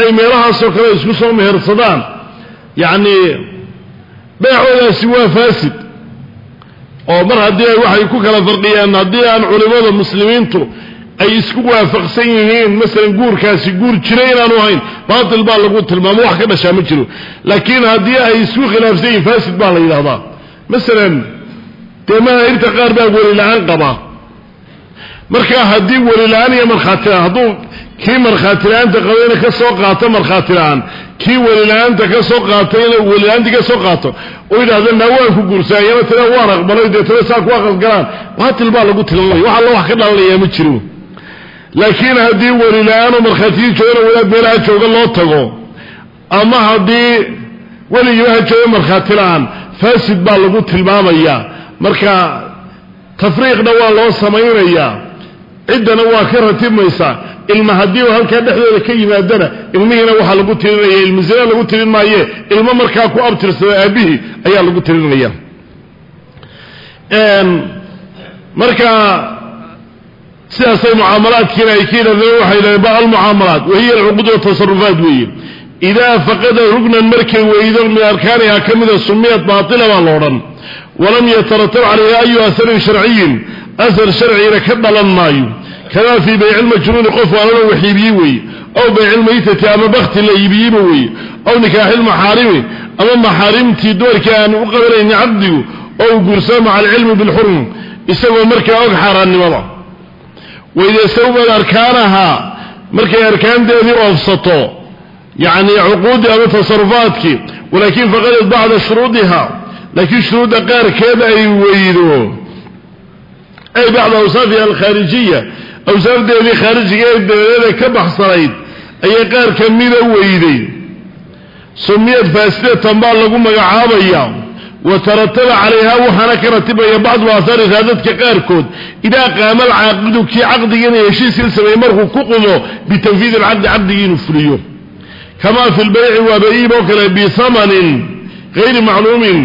ay meelahaasoo kale isku soo mehersadaan yacni beecoodaasi waa faasid. Oo mar haddii ay waxay ku kala farqiyeen haddii aan culimmada muslimiintu ay isku waafaqsan yihiin. Masalan guurkaasi guur jira inaanu ahayn baatil baa lagu tilmaamo wax ka dhashaa ma jiro. Laakiin haddii ay isku khilaafsan yihiin faasid baa la yidhahdaa masalan dee madaahirta qaar baa weli la'aan qaba marka haddii weli la'aan iyo markhaati hadduu kii markhaati la'aanta qabayna ka soo qaato markhaati la'aan kii weli la'aanta ka soo qaatayna weli la'aantii ka soo qaato oo yidhahda naa waan ku guursaayana tana waan aqbalay dee tana saa ku aqalgalaan. Baatil baa lagu tilmaamaya wax alla wax ka dhalanayaa ma jiro laakiin haddii weli la'aanoo markhaatiyii joogana wadaad meelaha jooga loo tago ama haddii weligiibaha jooga markhaati la'aan faasid baa lagu tilmaamayaa. Marka tafriiqna waa loo samaynayaa. Ciddana waa ka ratibmaysaa ilma haddii halkaa dhexdooda ka yimaadana ilmihiina waxaa lagu tirinaya ilmi zina lagu tirin maaye ilmo markaa ku abtirsada aabihii ayaa lagu tirinaya sidaasay mucaamalaadkiina ay ka yidhahdeen waxay yidhahdeen ba almucaamalaat wahiya alcuquud watasarufaat weeye idaa faqada rugnan markay weydo min arkaaniha ka mida sumiyat baatila baa la odhan walam yataratab calayha ayu aharin sharciyin ahar sharcigina ka dhalan maayo. Kamaa fii bayci lmajruuni qof waalana wax iibiyey weeye aw bayci lmaytati ama bakti la iibiyeyba weeye aw nikaaxi lmaxaarimi ama maxaarimtii doorkii aan u qabanayni caqdigu oo uu guursado maca alcilmi bilxurm isagoo markaa og xaaraannimada waida sawbad arkaanahaa markay arkaanteedii oofsato yacni cuquuddii ama tasarufaadkii walaakin faqadad bacda shuruudiha laakiin shuruudda qaarkeed ay weydo. Ay bacda awsaafiha alkhaarijiya awsaafdeedii khaarijiga ee dabadeeda ka baxsanayd ayay qaar ka mida weyday. Sumiyad faasidatan baa lagu magacaabaya wa tarataba calayha waxaana ka ratibaya bacdu aahaari raadadka qaarkood. Idaa qaama alcaaqidu kii caqdigiina heshiiskii sameeyey markuu ku qumo bitanfiidi alcaqdi caqdigii inuu fuliyo. Kamaa fi lbayci waaba iib oo kale bisamanin gayri macluumin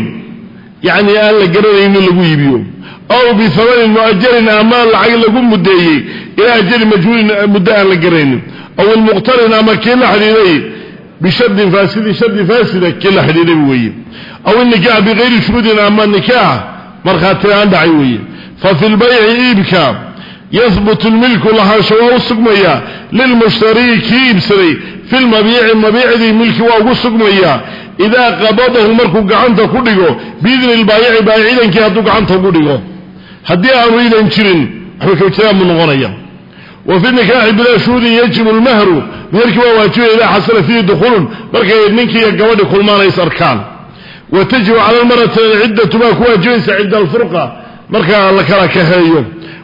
yacni aan la garanaynin lagu iibiyo. Aw bihamanin mu'ajalin ama lacag lagu muddeeyey ilaa ajali majhuulin muddo aan la garaynin aw ilmuqtarin ama kii aw inikaax bikayri shuruudin ama nikaax markhaati aan dhacay weeye fa fi lbayci iibka yahbutu lmilku lahaansho waa u sugmaya lilmushtarii kii iibsaday fi lmabiici mabiicdii milki waa ugu sugmaya idaa qabadahu markuu gacanta ku dhigo biidni lbaayici baayic idankii hadduu gacanta ugu dhigo haddii aanu idan jirin waxba kawjiraan buu noqonaya wa fi nikaaxi bilaa shuhuudin yajibu lmahru meherkii waa waajibaya idaa xasala fiihi wa tajibu cala lmarati ciddatu baa ku waajibaysa cinda alfurqa. Markaa la kala kaxeeyo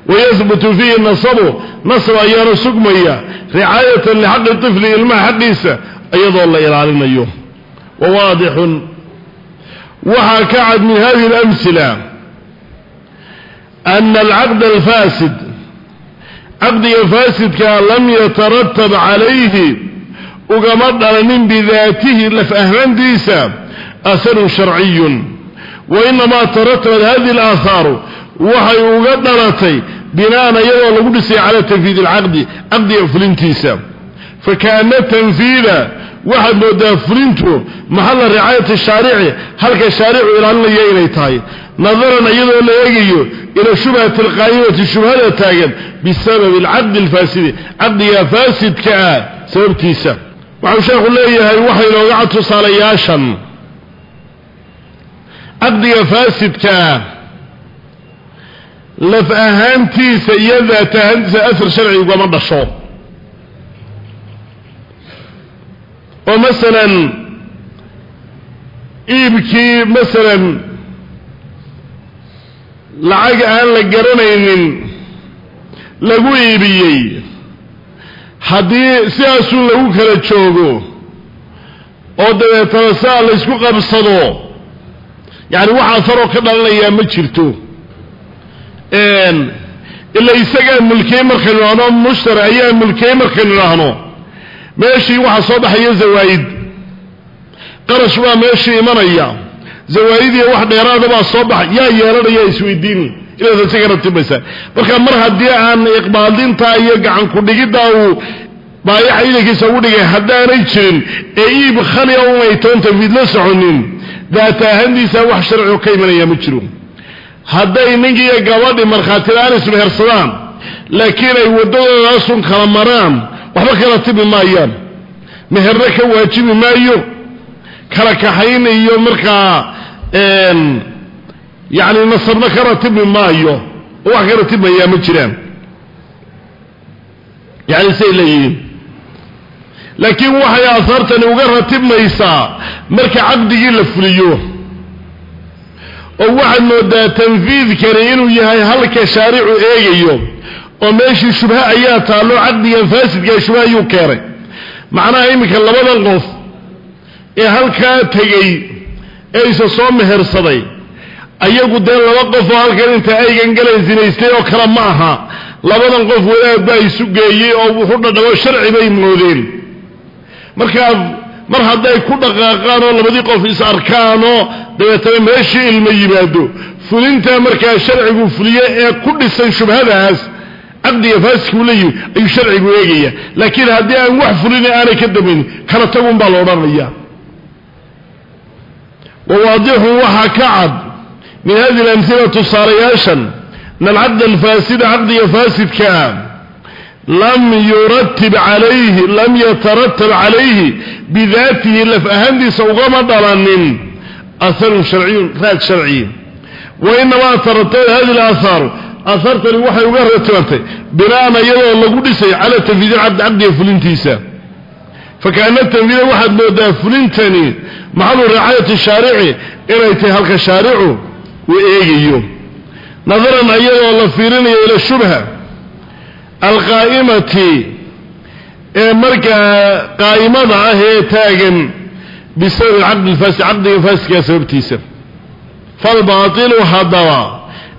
wayahbutu fiihi nasabu nasab ayaana sugmaya. Ricaayatan lixaqi tifli ilmaha xaqiisa iyadoo la ilaalinayo. Wa waadixun waxaa ka cad min hadihi اlamsila ana alcaqda alfaasid caqdiga faasidka lam yataratab calayhi ugama dhalanin bidaatihi laf ahaantiisa aharun sharciyun wainamaa taratabat hadihi اlaahaaru waxay uga dhalatay binaan iyadoo lagu dhisay cala tanfiid alcaqdi caqdiga fulintiisa. Fakaana tanfiida waxaad moodaa fulintu maxalla ricaayati shaarici halka shaaricu ilaalinaya inay tahay. Nadaran iyadoo la eegayo ila shubhati alqaa'imati shubhada taagan bisababi alcaqdi alfaasidi caqdiga faasidka ah sababtiisa. Waxau sheekhu leeyahay waxay nooga cad tusaalayaashan caqdiga faasidkaa laf ahaantiisa iyo daat ahaantiisa asar sharci ugama dhasho. Oo masalan iibkii masalan lacag aan la garanaynin lagu iibiyey haddii sidaasuu lagu kala joogo oo dabeetana saa laysku qabsado yacni waxaa faroo ka dhalanayaa ma jirto. Ila isagaa mulkiyey markaynu idhaahno mushtari ayaa mulkiyey markaynu idhaahno. Meeshii waxaa soo baxaya zawaa'id qarash baa meeshii imanaya. Zawaa'idiyo wax dheeraada baa soo baxay yaa yeelanaya isweydiini inaad isaga ratibaysaa marka mar haddii aan iqbaaldintaa iyo gacan ku-dhigiddaa uu baayaxa idankiisa ugu dhigay haddaanay jirin ee iib khaliya unay toon tanfiid la soconin daata ahaantiisa wax sharcioo ka imanaya ma jiro. Hadday ninkiiyo gabadhi markhaatila-aan ismehersadaan laakiin ay waddadoodasun kala maraan waxba kala tibi maayaan. Meherna ka waajibi maayo kala kaxayn iyo markaa yacni nasabna ka ratibi maayo oo wax ka ratibmayaa ma jiraan. Yacni say leeyihiin laakiin waxay aahaartani uga ratibmaysaa marka caqdigii la fuliyo. oo waxaad moodaa tanfiidkani inuu yahay halka shaaricu eegayo oo meeshii shubha ayaa taallo caqdigan faasidkaa shubha ayuu keenay. macnaha iminka labadan qof ee halkaa tegey ee isa soo mehersaday ayagu dee laba qof oo halkan inta aygan galan sinaystay oo kale ma aha. labadan qof wadaad baa isu geeyey oo wuxu dhadhabo sharci bay moodeen markaa mar hadday ku dhaqaaqaan oo labadii qof is arkaanoo dabeetana meeshii ilmo yimaado fulintaa markaa sharcigu fuliye ee ku dhisan shubhadaas caqdiga faasidkuu la yimi ayuu sharcigu eegaya laakiin haddii aan wax fulina aanay ka dambaynin kala tagun baa la odhanaya wawaadixun waxaa ka cad min hadi alamhila tusaalayaashan an alcaqda alfaasida caqdiga faasidkaa lam yuratib calayhi lam yataratab calayhi bidaatihi laf ahaantiisa ugama dhalanin. Aharun sharciyun raad sharci wa inamaa taratabad hadi alaahaaru aahaartani waxay uga ratibantay bina'an iyadoo lagu dhisay cala tanfiidi cabdi caqdiga fulintiisa. Fakaana tanfiida waxaad moodaa fulintani maxalu ricaayati shaarici inay tahay halka shaaricu uu eegayo. Nadaran iyadoo la fiirinayo ila shubha alqaa'imati ee markaa qaa'imada ah ee taagan bisababi caqdi lfaasid caqdiga faasidkaa sababtiisa. Falbaatilu haddaba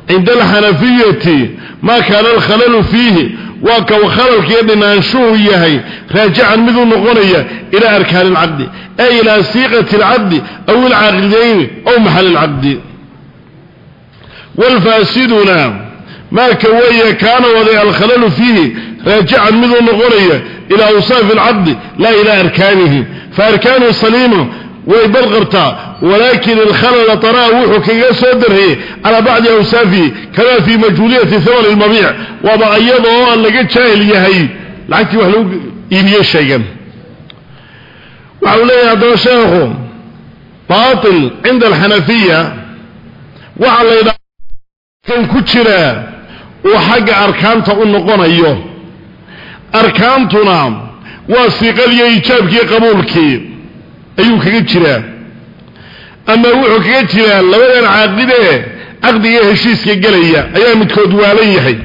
cinda alxanafiyati maa kaana alkhalalu fiihi waa kaw khalalkiiyo dhinaanshuhu yahay raajican miduu noqonaya ilaa arkaani alcaqdi ay ilaa siiqati alcaqdi aw ilcaaqidayni aw maxali alcaqdi waalfaasiduna maa ka weeye kaana waday alkhalalu fiihi raajican miduu noqonaya ilaa awsaafi alcaqdi laa ilaa arkaanihi. Fa arkaanu saliima way balqabtaa walaakin alkhalala taraa wuxuu kaga soo darayey calaa bacdi awsaafihi kamaa fii majhuuliyati thamani lmabiic. Waaba iyadoo aan laga jaahil yahay. Lacagtii wax lagu iibiye shaygan. Waxa uu leeyahay haddaba sheekhu baatil cinda alxanafiya waxaa la ydhaha kan ku jiraa uu xagga arkaanta u noqonayo. Arkaantuna waa siiqadiiyo iijaabkii qabuulkii. Ayuu kaga jiraa. Ama wuxuu kaga jiraa labadan caaqidee caqdiga heshiiska gelaya ayaa midkood waalan yahay.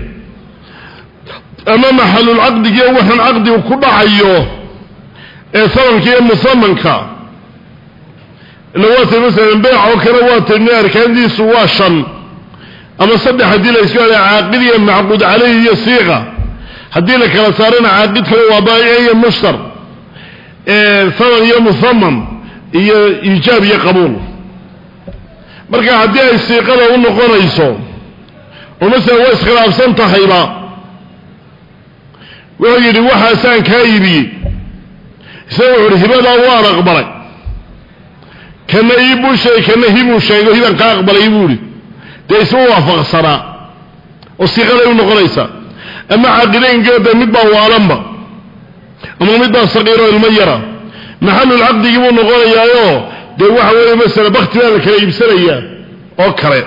Ama maxalulcaqdigiiyo waxaan caqdigu ku dhacayo ee samanka iyo musamanka ila waatay masalan beec oo kale waatay min arkaantiisu waa shan ama saddex haddii la iska hada caaqid iyo macquud caleyh iyo siiqa. Haddii la kala saarana caaqidkana waa baayic iyo mushtar. Saman iyo musaman iyo iijaab iyo qabuul. Marka haddii ay siiqada u noqonayso oo masalan waa iskhilaafsan tahayba. Wuxuu yidhi waxaasaan kaa iibiyey. Isaga wuxu uhi hibadaa waan aqbalay kana iibuu sheegay kana buu dee isma waafaqsanaa oo siiqaday u noqonaysaa. Ama caqidaynkeeda mid baa waalanba ama mid baa saqiiroo ilmo yara. Maxalulcaqdigii buu noqonayaayo dee waxa weeye masala bakti la kala iibsanayaa oo kale.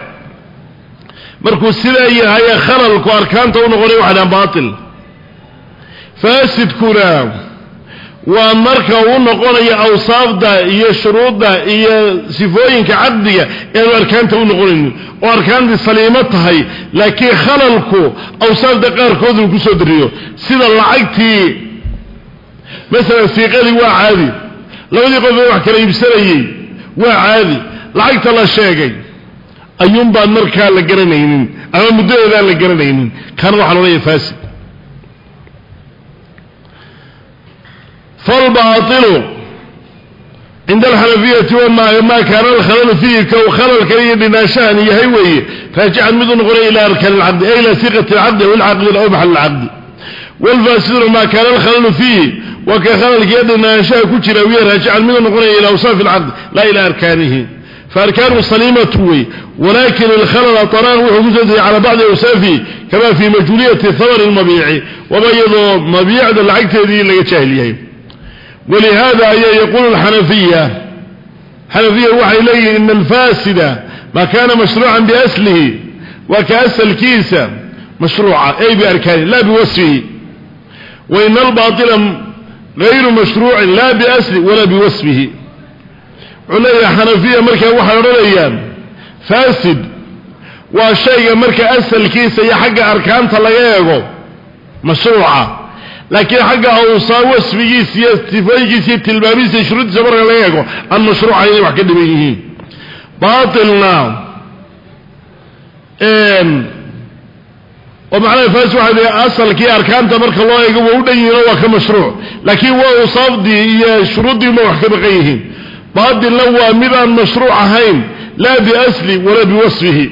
Markuu sidaa yahay khalalku arkaanta u noqonaya waxa dhahan baatil. Faasidkuna waa marka uu noqonayo awsaafda iyo shuruudda iyo sifooyinka caqdiga eanu arkaanta u noqonaynin oo arkaantii saliimo tahay laakiin khalalku awsaafda qaarkood uu ku soo dariyo. Sida lacagtii masalan siiqadii waa caadi. Labadii qof ee wax kala iibsanayey waa caadi. Lacagta la sheegay ayuunbaan markaa la garanaynin ama muddadeedaan la garanaynin. Kaana waxaa loodhaya faasid falbaailu cinda alxanafiyati maa kaana alkhalalu fiihi kow khalalkan iyo dhinaashahan yahay weeye. Raajican miduu noqonaya ilaa arkaan alcaqdi ay ilaa siiqati alcaqdi aw ilcaqdi aw maxal alcaqdi wlfaasiduna maa kaana alkhalalu fiihi waa ka khalalkiiyo dhinaanshaha ku jira wiya raajican miduu noqonaya ilaa awsaafi alcaqdi laa ilaa arkaanihi. Faarkaanu saliimatu wey walakin alkhalala taraan wuxuu ku soo degay calaa bacdi awsaafihi kama fii majhuuliyati hamani lmabiici waba iyadoo mabiicda lacagteedii laga jaahil yahay wlihada ayaa yaquulu xanafiya xanafiya waxay leeyihiin ina alfaasida maa kaana mashruucan biaslihi waa ka asalkiisa mashruuca ay biarkaani la biwasfihi waina albaila gayru mashruucin la biasli wala biwasfihi wuxuu leeyahay xanafiya markaa waxay odhanayaan faasid waa shayga marka asalkiisa iyo xagga arkaanta laga eego mashruuca laakiin xagga awsaa sifooyinkiisa iyo tilmaamihiisa shuruuddiisa marka laga eego aan mashruuca inay wax ka dhiban yihiin. Baatilna oo macnaha faas waxaa dee asalkii arkaanta marka loo eego waa u dhan yihiin oo waa ka mashruuc. Laakiin waa usaafdii iyo shuruuddiima wax ka baqan yihiin. Baatilna waa mid aan mashruuc ahayn laa biasli walaa biwasfihi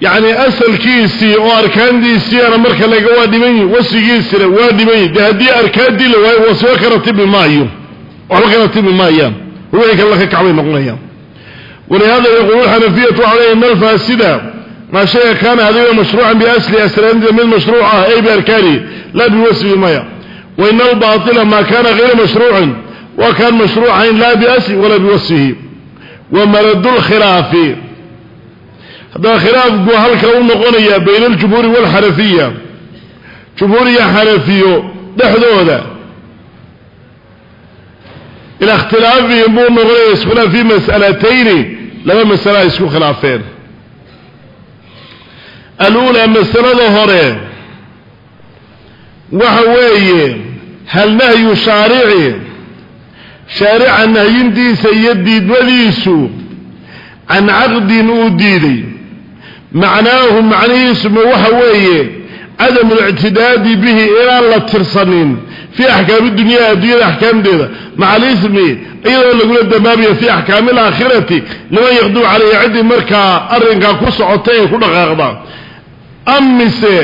yacni asalkiisii oo arkaantiisiiana marka laga waa dhiman yihiin wasfigiisina waa dhiman yihiin de haddii arkaantii la waayo wasfo kana timi maayo. Waxba kana timi maayaan. Wixii kale laka kacbay noqonayaan. Walihada yaquulu xanafiyatu leeya ina alfaasida maa shayga kaana adiga mashruucan biasli aslaanida mid mashruuc ah ay biarkaani laa biwasfihi maya. Waina albaatila maa kaana hayra mashruucin waa kaan mashruucayn laa biasli walaa biwasfihi wa maradu lkhilaafi haddaba khilaafku halka u noqonaya bayna aljumhuuri waalxanafiya jumhuur iyo xanafiyo dhexdooda. Ila ikhtilaafihim buu noqonaya iskhilaaf fii mas'alatayni laba masale ay isku khilaafeen. Aluulaa masalada hore waxa weeye hal nahyu shaarici shaarica nahyintiisa iyo diidmadiisu can caqdin uu diiday macnaahu macnihiisuma waxa weeye cadamu lictidaadi bihi inaan la tirsanin fii axkaami dunyaa adduunyada axkaamteeda. Maca alismi iyadoo lagula dambaabaya fii axkaami alaakhirati liman yaqduu calayhi ciddii markaa arrinkaa ku socota ee ku dhaqaaqda am mise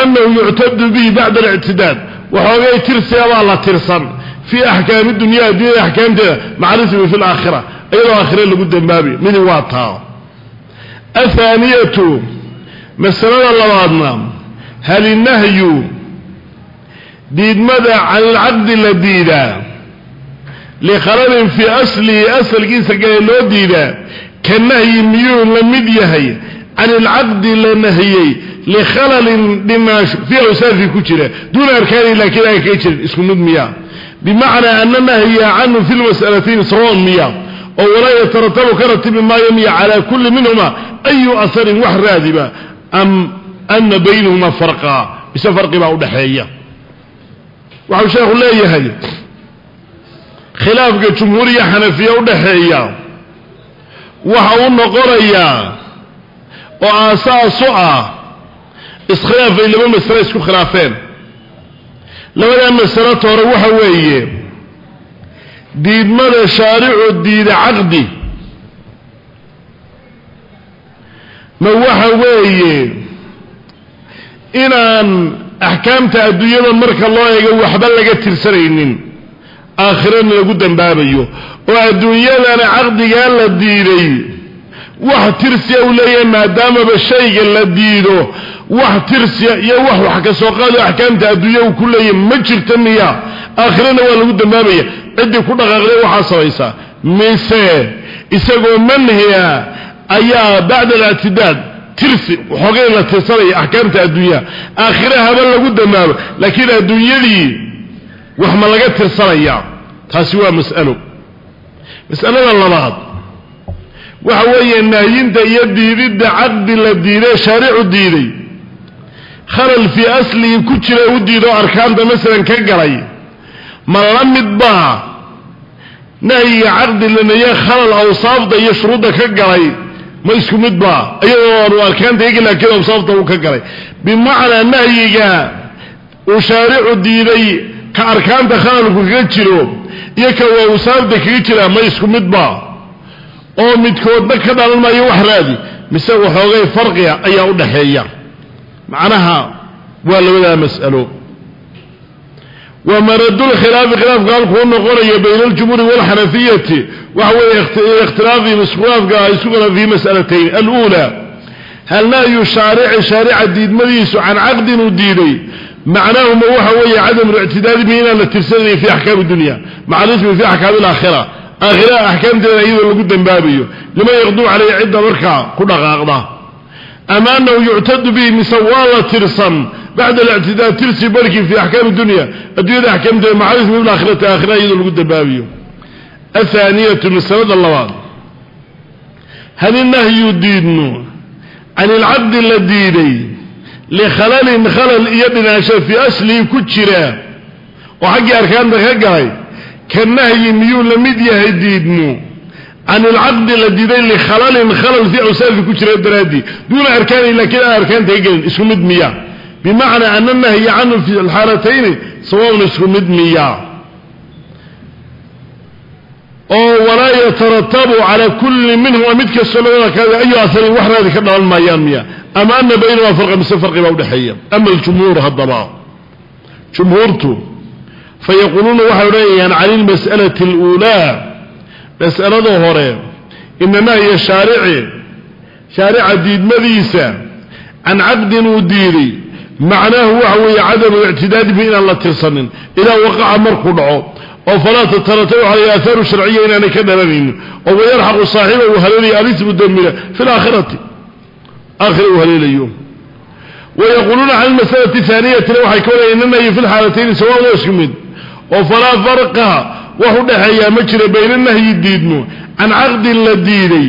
annahu yuctadu bihi bacda alictidaad waxoogay tirsigabaa la tirsan fii axkaami dunya addunyada axkaamteeda macrismi fi laakhira iyadoo aakhire lagu dambaabi midi waa taa athaaniyatu masalada labaadna hal inahyu diidmada can ilcaqdi la diidaa likhalalin fii aslihi asalkiisa gale loo diidaa ka nahyi miyuu la mid yahay? Can ilcaqdi la nahiyey likhalalin dhimaansho fii awsaafi ku jira. Duuna arkaani laakiin aan kaga jirin isku mid miya. Bimacnaa ana nahya canhu fi lmas'alatayn sawaon miya oo walaa yataratabu ka ratibi maayo miya calaa kulli minhuma ayu asarin wax raadiba am ana baynahuma farqa mise farqi baa udhaxeeya waxau sheekhu leeyahay khilaafka jumhuuriya xanafiya udhaxeeya waxa uu noqonayaa oo aasaasu ah iskhilaafay laba masale isku khilaafeen. Labadaa masalo toore waxa weeye diidmada shaaricu diida caqdi. Ma waxa weeye inaan axkaamta adduunyada marka loo eego waxba laga tirsanaynin aakhirana lagu dambaabayo. Oo adduunyadana caqdigaa la diiday wax tirsiya uu leeyahay maadaamaba shayga la diido wax tirsiya iyo wax wax ka soo qaado axkaamta adduunya uu ku leeyahay ma jirta miya. Aakhirana waa lagu dambaabaya ciddii ku dhaqaaqday waxaa sabaysaa mise isagoo manhiya ayaa bacda alictidaad tirsi xoogay la tirsanaya axkaamta adduunyaha aakhire haba lagu dambaabo laakiin adduunyadii wax ma laga tirsanaya. Taasi waa mas'alo. Mas'alada labaad waxa weeye nahyinta iyo diididda caqdi la diiday shaaricu diiday. Khalal fii aslihi ku jira u diido arkaanta masalan ka galay. Ma la mid baa nahyiga caqdi lanaye khalal awsaafda iyo shuruudda ka galay. Ma isku mid baa iyadoo aanu arkaanta egi laakiin awsaafta uu ka galay. Bimacnaa nahyiga uu shaaricu diiday ka arkaanta khalalku kaga jiro iyo ka awsaafda kaga jira ma isku mid baa oo midkoodna ka dhalan maayo wax raadi. Mise waxoogay farqiga ayaa u macnaha waa labadaa mas'alo wa maradulkhilaafi khilaafka halkuu noqonayo bayna aljumhuuri waalxanafiyati waxa weeye ikhtilaafihim iskhilaafka isugana fii mas'alatayn. Alula hal nahyu shaarici shaarica diidmadiisu can caqdin uu diiday. Macnaahuma waxa weeye cadamu lictidaadi bihi inaan la tirsanaynin fi axkaami dunya. Maca lismi fi axkaami alaakhira aakhiraha axkaamteeda iyadoo lagu dambaabayo. Liman yaqduu caleyhi cidda markaa ku dhaqaaqda ama anahu yuctadu bihi mise waa la tirsan bacda alictidaad tirsi barkii fi axkaami dunya adduunyada axkaamteeda maca lismi fi laakhirati aakhiraha iyadoo lagu dambaabayo athaaniyatu masalada labaad. Hal inahyu diidno can ilcaqdi la diiday likhalalin khalal iyo dhinaansho fii aslihi ku jira oo xaggii arkaanta ka galay ka nahyi miyuu la mid yahay diidmo can ilcaqdi la diiday likhalalin khalal fii awsaafi ku jira daraaddii duuna arkaani laakiin aan arkaanta ka gelin isku mid miya. Bimacnaa ana nahya canhu fi alxaalatayni sawaun isku mid miya. Oo walaa yataratabu calaa kulli minhuma mid kastoo kaada ayu aharin wax raadi ka dhalan maayaan miya. Ama ana baynahuma farqa mise farqi baa udhexeeya ama aljumhuur haddaba. Jumhuurtu fayaquuluuna waxay odhanayaan cani lmas'alati aluulaa mas'alada hore ina nahya shaarici shaarica diidmadiisa can caqdin uu diiday macnaahu waxa weeye cadamu ictidaadi bi inaan la tirsanin. Idaa waqaca markuu dhaco oo falaa tataratabu caleyhi aahaaru sharciya inaanay ka dhalanaynin oo wayalxaqu saaxiba uu haleelaya alismu dambina fi laakhirati aakhira uu haleelayo. Wayaquuluuna can lmasalati haaniyatina waxay ka wadayan ina nahyi fi lxaalatayni sawaan waa isku mid. Oo falaa farqa wax u dhexeeyaa ma jira bayna nahyi diidmo. Can caqdin la diiday.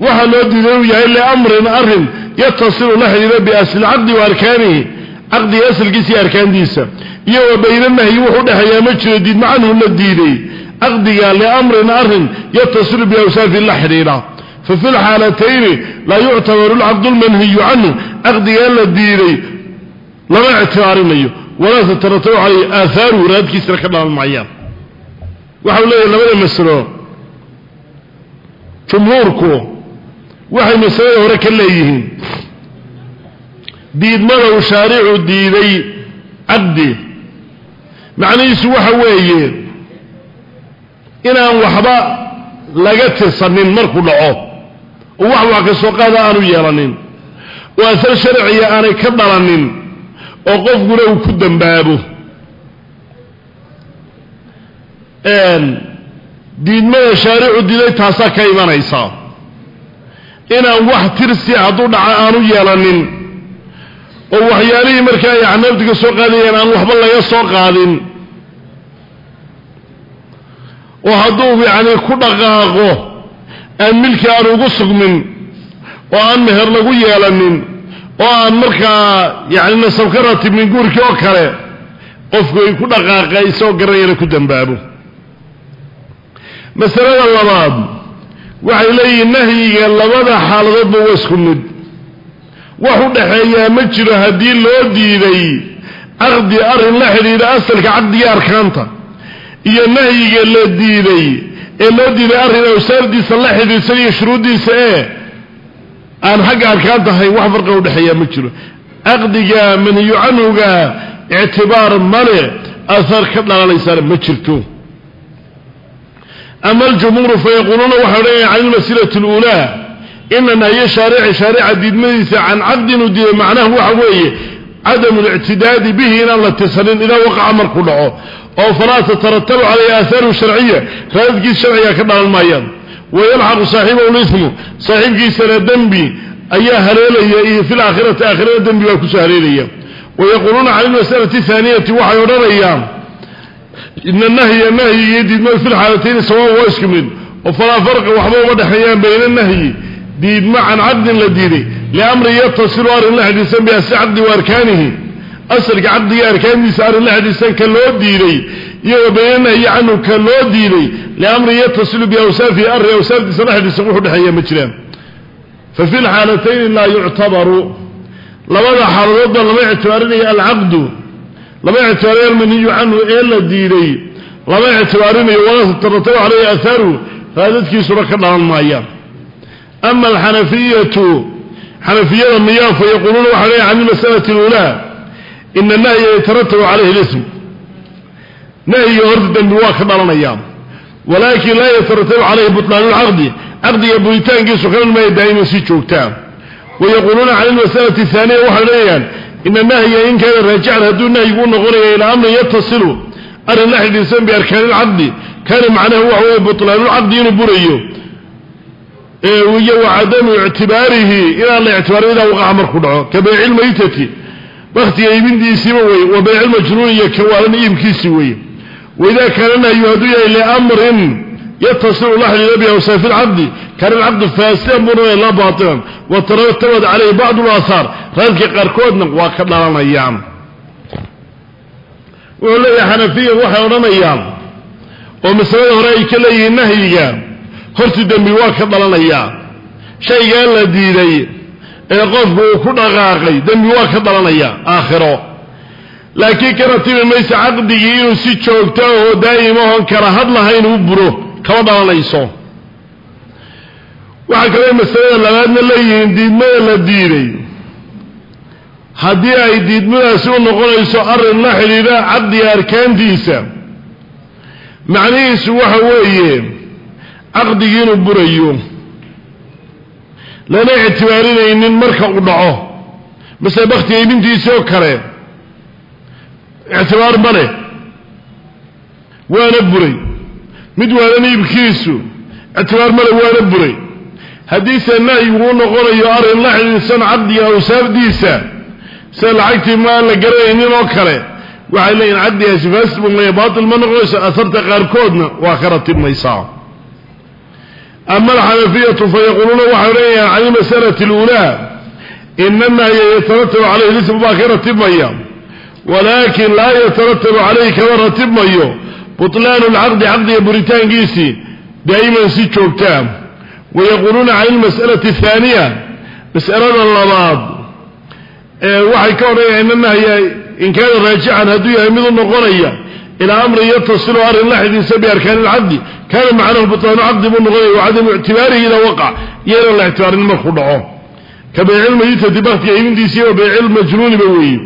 Waxa loo diiday uu yahay liamrin arrin yatasilu la xidhiida biasli caqdi wa arkaanihi. Caqdiga asalkiisa iyo arkaantiisa. Iyo wa bayna nahyi wuxu dhexeeyaa ma jiro diidmo canhu la diiday. Caqdiga liamrin arrin yatasilu biawsaafi la xidhiidha fafi lxaalatayni laa yuctabaru lcaqdu lmanhiyu canhu. Caqdigaa la diiday lama ictibaarinayo. Walaa waxau leeyahay labada masalo jumhuurku waxay masalada hore ka leeyihiin. Diidmada uu shaaricu diiday caqdi macnihiisu waxa weeye inaan waxba laga tirsanin markuu dhaco oo wax wax ka soo qaada aanu yeelanin oo asal sharciga aanay ka dhalanin oo qofkuna uu ku dambaabo diidmada shaaricu diiday taasaa ka imanaysa. Inaan wax tirsi hadduu dhaca aanu yeelanin. Oo waxyaalihii markaa ay acnaabtiga soo qaadayeen aan waxba laga soo qaadin. Oo hadduu yacni ku dhaqaaqo aan milki aan ugu sugmin oo aan meher lagu yeelanin oo aan markaa yacni nasab ka ratibnin guurkii oo kale qofku ay ku dhaqaaqa isagoo garanyana ku dambaabo masalada labaad waxay leeyihiin nahyiga labada xaaladoodba waa isku mid. Wax u dhaxeeyaa ma jiro haddii loo diiday caqdi arrin la xidhiidha asalka caqdiga arkaanta iyo nahyiga la diiday ee loo diiday arrin awsaardiisa la xidhiidsan iyo shuruuddiisa ee aan xagga arkaanta ahayn wax farqa udhexeeyaa ma jiro. Caqdiga manhiyu canhuga ictibaar male ahaar ka dhalanaysaana ma jirto ama aljumhuuru fayaquuluuna waxay odhanaya can ilmasilati اluulaa ina nahyo shaarici shaarica diidmadiisa can caqdin u diiday macnaha waxa weeye cadamu اlictidaadi bihi inaan la tirsanin idaa waqaca markuu dhaco oo falaa tataratabu calayhi aahaaru sharciya raadadkiis sharciga ka dhalan maayaan wayalxaqu saaxibahu lismu saaxiibkiisana dembi ayaa haleelaya iyo fi laakhirati aakhirada dembi baa ku soo haleelaya wayaquuluuna can ilmasalati haaniyati waxay odhanayaan ina nahya nahyi iyo diidmada fi lxaalatayni sawaan waa isku mid. Oo falaa farqa waxba uma dhexeeyaan bayna nahyi. Diidma can caqdin la diiday. Liamrin yatasilu arrin la xidhiidsan biasi caqdi wa arkaanihi. Asalka caqdiga arkaantiisa arrin la xidhiidsan ka loo diiday. Iyagoo bayna nahyi canhu ka loo diiday. Liamrin yatasilu biawsaafihi arrin awsaaftiisa la xidhiidsan wuxu dhexeeya ma jiraan. Fa fi lxaalatayni laa lama ictibaarinayo alcaqdu lama ictibaarinayo almaniyu canhu ee la diiday lama ictibaarinayo walaa tataratabu calayhi aharu raadadkiisuna ka dhalan maayaan. Ama alxanafiyatu xanafiyada miyaa fa yaquuluuna waxa leeya can ilmasalati اluulaa ina nahya yataratabu calayhi lism nahyiga horta dembi waa ka dhalanaya walaakin laa yataratabu calayhi butlaanu lcaqdi caqdiga buritaankiisu kalan maaya daa'iman si joogtaa wayaquuluuna can ilmasalati ahaaniya waxay ina nahya in kaana raajican hadduu nahyigu u noqonaya ilaa amrin yatasilu arrin la xidhiidsan biarkaani lcaqdi kaana macnahu waxa weeye butlaanulcaqdi inuu burayo. Iyo wa cadamu ictibaarihi inaan la ictibaarin idaa waqaca markuu dhaco. Ka bayci lmaytati baktiga iibintiisiiba weye wa bayci lmajnuun iyo kawaalan iibkiisi weye waidaa kaana nahyu hadduu yahay liamrin yatasilu la xidhiida biawsaafi lcaqdi kaana alcaqdu faasidan buu noqonaya laa baatilan wa taratabad calayhi bacdu laahaar raadka qaarkoodna waa ka dhalanayaan. Wuxuu leeyahay xanafiya waxay odhanayaan oo masalada hore ay ka leeyihiin nahyiga horti dembi waa ka dhalanayaa shaygaa la diiday ee qofku uu ku dhaqaaqay dembi waa ka dhalanaya aakhiro. Laakiin kana timi mayse caqdigii inuu si joogto oo daa'imahon kala had lahayn u buro kama dhalanayso waxaa kaloo masalada labaadna leeyihiin diidmada la diiday. Haddii ay diidmadaasi u noqonayso arrin la xidhiidha caqdiga arkaantiisa. Macnihiisu waxa weeye caqdigii inuu burayo. Lana ictibaarinaynin marka uu dhaco. Masele baktiga iibintiisii oo kale ictibaar ma leh. Waana buray mid waanan iibkiisu ictibaar male waana buray. Haddiise nahyigu u noqonayo arrin la xidhiidsan caqdiga awsaafdiisa sida lacagtii ma aan la garanaynin oo kale waxay leeyihiin caqdigaasi faasid buu maya baatil ma noqonayso asarta qaarkoodna waa ka ratibmaysaa. Ama alxanafiyatu fayaquuluuna waxay leeyahaan can ilmasalati اluulaa ina nahya yataratabu calayhi lism baa ka ratibmaya. Walaakin laa yataratabu calayhi kama ratibmayo butlaanu lcaqdi caqdiga buritaankiisii daa'iman si joogtaa wayaquuluuna can ilmas'alati ahaaniya mas'alada labaad waxay ka odhanayaan ina nahya in kaana raajican hadduu yahay mid u noqonaya ilaa amrin yatasilu arrin la xidhiidsa biarkaani lcaqdi kaana macnahu butlaanu caqdi buu noqonaya wacadamu ictibaarihi idaa waqac iyo inaan la ictibaarin markuu dhaco. Ka baycilmayitati baktiga iibintiisii wa baycilmajnuuniba weeye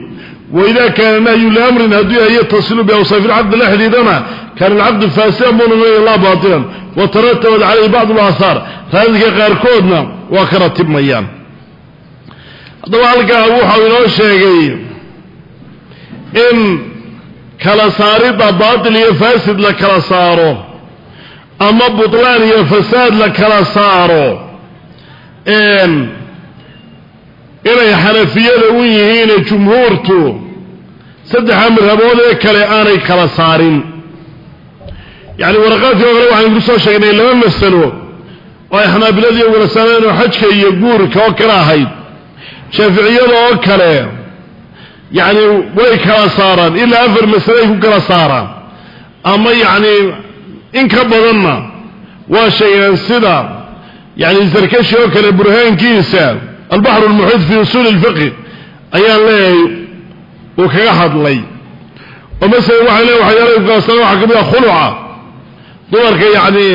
waidaa kaana nahyu liamrin hadduu yahay yatasilu biawsaafi lcaqdi la xidhiidana kaana alcaqdu faasidan buu noqonaya laa baatilan wa taratabad calayhi bacdu alaahaar raadidka qaarkoodna waa ka ratibmayaan haddaba halkaa wuxau inoo sheegay in kala saaridda baatil iyo faasid la kala saaro ama butlaan iyo fasaad la kala saaro inay xanafiyada u yihiine jumhuurtu saddexa madhabood ee kale aanay kala saarin yacni waraqaadkii oo kale waxaynu ku soo sheegnay laba masalo oo ay xanaabiladii ugala saareen oo xajka iyo guurka oo kale ahayd. Shaaficiyada oo kale yacni way kala saaraan. Ilaa afar masale ay ku kala saaraan. Ama yacni in ka badanna waa sheegeen sida yacni sarkashi oo kale burhaankiisa albaxru lmuxiid fi usuuli lfiqhi ayaan leeyahay uu kaga hadlay. Oo masala waxay leeya waxyaala ku kala saareen waxaa ka mid a khuluca dumarka yacni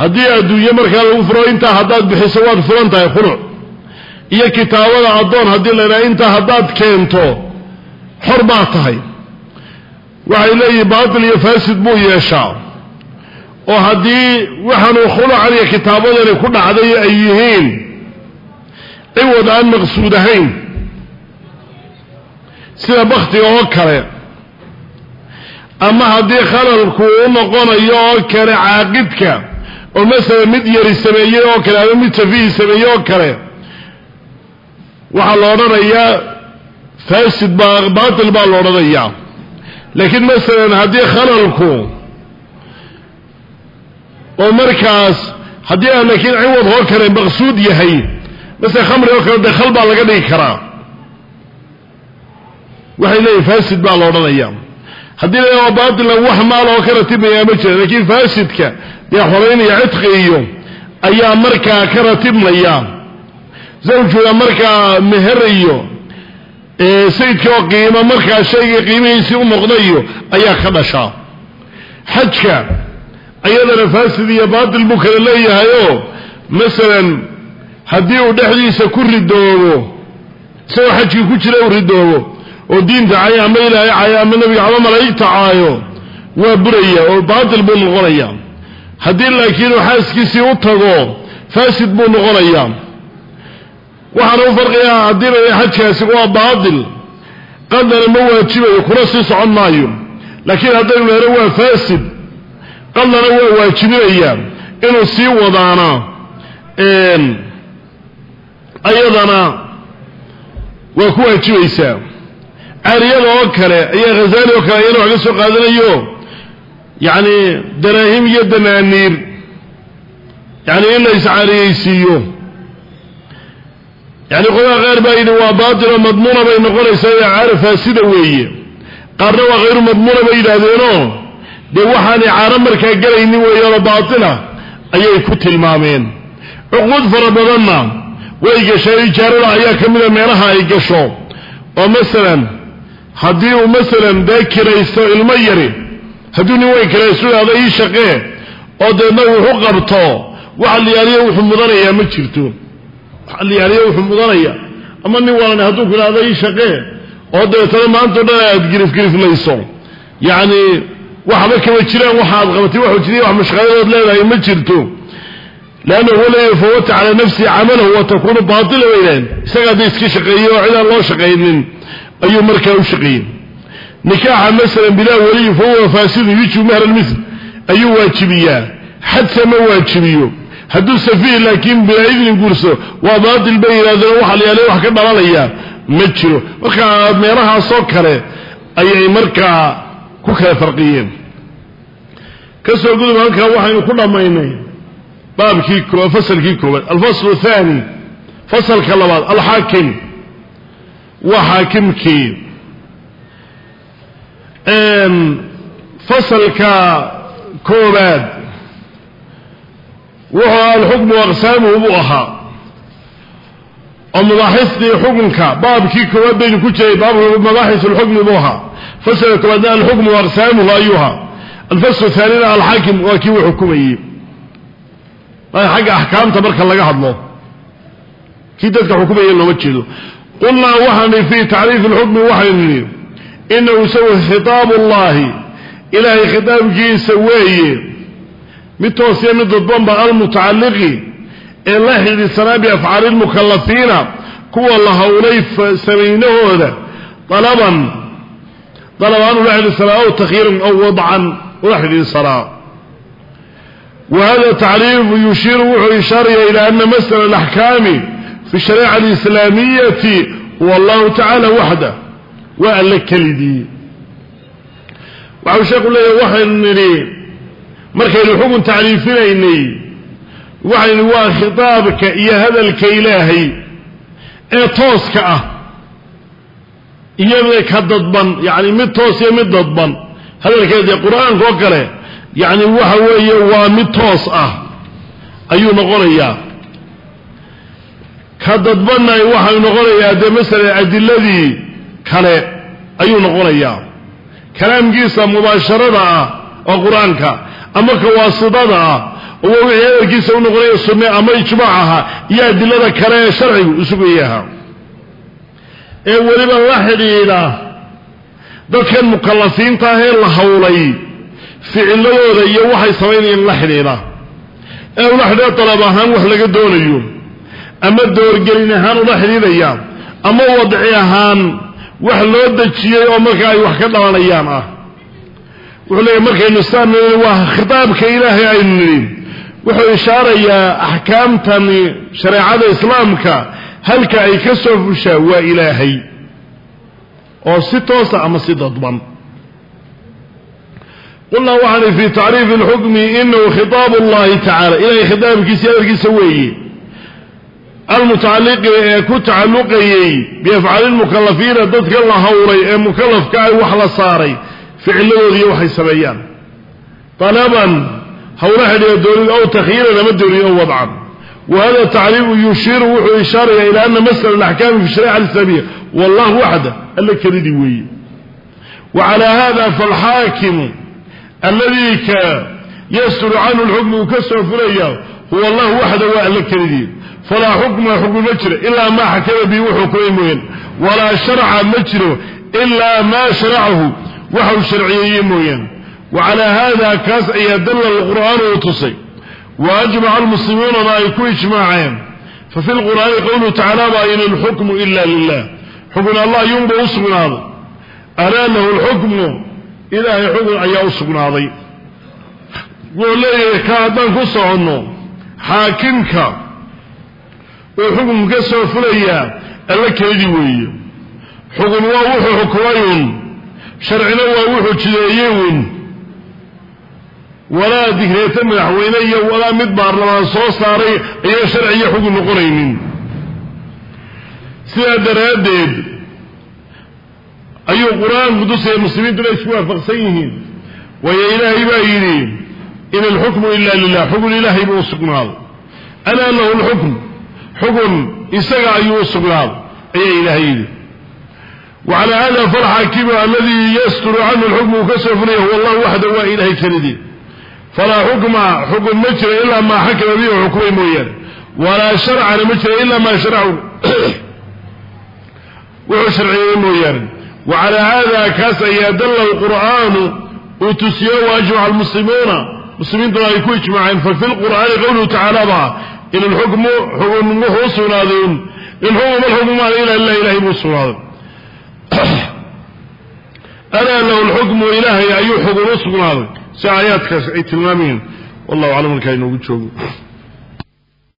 haddii adduunye markaa lagu furo intaa haddaad bixiso waad furan tahay khuluc iyo kitaabada addoon haddii la idhaha intaa haddaad keento xor baad tahay. Waxay leeyihiin baatil iyo faasid buu yeeshaa. Oo haddii waxaanuu khulucan iyo kitaabadani ku dhacday ay yihiin ciwad aan maqsuud ahayn. Sida baktiga oo kale ama haddii khalalku u noqonayo oo kale caaqidka oo masala mid yari sameeyey oo kale ama mid safihi sameeyey oo kale waxaa la odhanayaa faasid baa baatil baa la odhanayaa laakiin masalan haddii khalalku oo markaas haddii aan laakiin ciwad oo kale maqsuud yahay masala khamri oo kale dee khal baa laga dhigi karaa. Waxay leeyihiin faasid baa la odhanayaa haddii la baatilna wax maal oo ka ratibmayaa ma jira laakiin faasidka dee xoraynaya cidqi iyo ayaa markaa ka ratibmaya zawjuga markaa meher iyo sayidka oo qiimo markaa shaygii qiimihiisii u noqdayo ayaa ka dhashaa xajka ayadana faasid iyo baatil buu kala leeyahayoo masalan haddii uu dhexdiisa ku ridoobo isagoo xajkii ku jira uu ridoobo oo diinta caayo ama ilaahay caayo ama nebiga ama malaa'igta caayo waa buraya oo baatil buu noqonaya. Haddii laakiin uu xaaskiisii u tago faasid buu noqonayaa waxaana u farqiyaa haddii la xajkaasi waa baatil qadana ma waajibayo kuna sii socon maayo. Laakiin haddaynu lehno waa faasid qadana waa waajibinayaa inuu sii wadaana ayadana waa ku waajibaysaa caariyada oo kale ayaa khazaali oo kale ayana wax ka soo qaadanayo yacni danaahim iyo danaaniir yacni in la iscaariyeysiiyo. Yani qodaa qaar baa yidhi waa baatiloo madmuuna bay noqonaysaa ee caaro faasida weeye. Qaarna waa hayru madmuuna bay yidhaahdeenoo dee waxaan icaaro markaa gelaynin weeyaanoo baatila ayay ku tilmaameen. Cuquud fara badanna way gashaa ijaarada ayaa ka mida meelaha ay gasho oo masalan haddii uu masalan dee kiraysto ilmo yari hadduu nin weyn kiraysto idhahdo ii shaqee oo deedna wuxu qabto waxa liyaaliyo wuxuu mudanayaa ma jirto. Liyaaliyo wuxuu mudanaya. Ama nin walani hadduu ku idhahdo ii shaqee oo dabeetana maantao dhan aad girifgiriflayso yacni waxba kama jiraan waxa qabatay waxuu jiriya wax mashqaaladood leedahay ma jirto. Leanna huwa la yafawata calaa nafsihi camalahu wa takunu baatila bay idhahen isaga haddii iska shaqeeyey oo cidaan loo shaqaynin ayuu markaa u shaqeeyey. Nikaaxa masalan bilaa weliyi fa huwa faasidu yujibu mahra lmithl ayuu waajibiyaa. Xadsa ma waajibiyo. Hadduu safiih laakiin bilaa idnin guurso waa baatil bay yidhahdeen waxa la yaalla wax ka dhalanaya ma jiro. Marka meelahaasoo kale ayay markaa ku kala farqiyeen. Kasoo gudub halkaa waxaynu ku dhammaynay baabkii fasalkii koobaad. Alfaslu thani fasalka labaad alxaakim waa xaakimkii fasalka koobaad wuxuu alxukmu aqsaamuhu buu ahaa. Oo mabaaxistii xukunka baabkii koowaad baynu ku jiray baab mabaaxis alxukmi buu ahaa. Fasalka koobaadna alxukmu aqsaamuhu ayuu ahaa. Alfaslu thaanina alxaakim waa kii uu xukumayey xagga axkaamta marka laga hadlo. Kii qulnaa waxaani fii tacriifi lxukmi waxaynu nidhi inahu isagu khitaabu ullahi ilaahay khitaabkiisa weeye mid toosiya mid dadbanba almutacalliqi ee la xidhiidsanaa biafcaali lmukalafiina kuwa la howlay samaynahooda dalaban dalabaan ula xidhiidsanaa aw takhyiiran aw wadcan ula xidhiidsanaa wa hada tacriifu yushiiru wuxuu ishaaraya ilaa ana masala alaxkaami fi shariica alislaamiyati huwa allahu tacala waxda waa alle kelidii waxau sheekhu leeyahy waxaynu nidhi markaynu xukun tacriifinaynay waxaynu waa khitaabka iyo hadalka ilaahay ee tooska ah iyo ka dadban yacni mid toos iyo mid dadban hadalkeedii qur'aanka oo kale yacni waxa weeye waa mid toos ah ayuu noqonayaa ka dadbanna waxau noqonayaa dee masalan adiladii kale ayuu noqonayaa. Kalaamkiisa mubaasharada ah oo qur'aanka ama kawaasidada ah oo wixii hadalkiisa u noqonaya sunne ama ijmaac ahaa iyo adilada kale ee sharcigu usugayaha ee weliba la xidhiidha dadkan mukalafiinta ah ee la howlay ficiladooda iyo waxay samaynayeen la xidhiidha. Ee ula xidhiidha dalab ahaan wax laga doonayo ama doorgelin ahaan ula xidhiidhaya ama wadci ahaan wax loo dejiyey oo marka ay wax ka dhalanayaan ah. Wuxuu leeyahy markaynu saan waa khitaabka ilaahay aynu nidhi. Wuxuu ishaarayaa axkaamtani shareecada islaamka halka ay ka soo fushaa waa ilaahay. Oo si toosa ama si dadban. Qulnaa waxaani fii tacriifi اlxukmi inahu khitaabu اllahi tacala ilahay khitaabkiisa hadalkiisa weeye almutacalliqi ee ku tacalluqayey biafcaali lmukalafiina dadka la howlay ee mukalafka ay wax la saaray ficiladoodiiyo waxay sameeyaan. Alaban hawla xidhiga doonin ow takhyiiran ama doonin ow wadcan. Wa hada tacriifu yushiiru wuxuu ishaaraya ilaa ana masala alaxkaami fi shariica alislaamiya wallahu waxda alla kelidii weeye. Wa calaa hada faalxaakimu alladii ka yasduru canhu lxukmu uu ka soo fulaya huwa allahu waxda waa alla kelidii falaa xukma xukmi ma jiro ilaa maa xakama bihi wuxuu kumay mooyeen. Walaa sharca ma jiro ilaa maa sharacahu waxau sharciyeeye mooyaan wa calaa haada kaas ayaa dalla alqur'aanu uu tusay. Wa ajmaca almuslimuunana ay ku ijmaaceen. Fa fi lqur'aani qowluhu tacaala baa in alxukmu ila lilah xukun allah ayuunba u sugnaaday. Alaa lahu lxukmu ilaahay xukun ayaa u sugnaaday. Wuxuu ku soconno xaakimka uu xukun ka soo fulayaa alla kelidii weeye. Xukun waa wuxuu xukumayun sharcina waa wuxuu jideeyeyun walaa digreeta madaxweyne iyo walaa mid baarlamaan soo saaray ayaan sharci iyo xukun noqonaynin. Sidaa daraaddeed ayuu qur'aanku tusaya muslimiintuna isku waafaqsan yihiin. Waayo ilaahay baa yidhi in alxukmu ila lilah xukun ilaahay buu u sugnaaday alaa lahu lxukm xukun isaga ayuu u sugnaaday ayaa ilaahay yidhi. Wa calaa hada falxaakimu aladii yasturu canhu lxukmu ka soo funaya huwa allah waxda waa ilaahay kelidii falaa xukma xukun ma jira ilaa maa xakama bihi xukumay mooyaane. Walaa sharcana ma jira ilaa maa sharcahu. Wuxuu sharciyey mooyaane. Wa hada kaas ayaa dalla lqur'aanu uu tusiyo waajmaca almuslimuuna muslimiintuna ay ku ijmaaceen fa fi lqur'aani qowluhu tacaala baa in alxukmu xukunmu u sugnaadeen inxukm alxukmu maala ila ilah ilahay buu sugnaaday. Alaa lahu lxukmu ilaahay ayuu xugun u sugnaaday. Si aayaadkaas ay tilmaamayeen wallahu aclam halkaa inoogu joogo.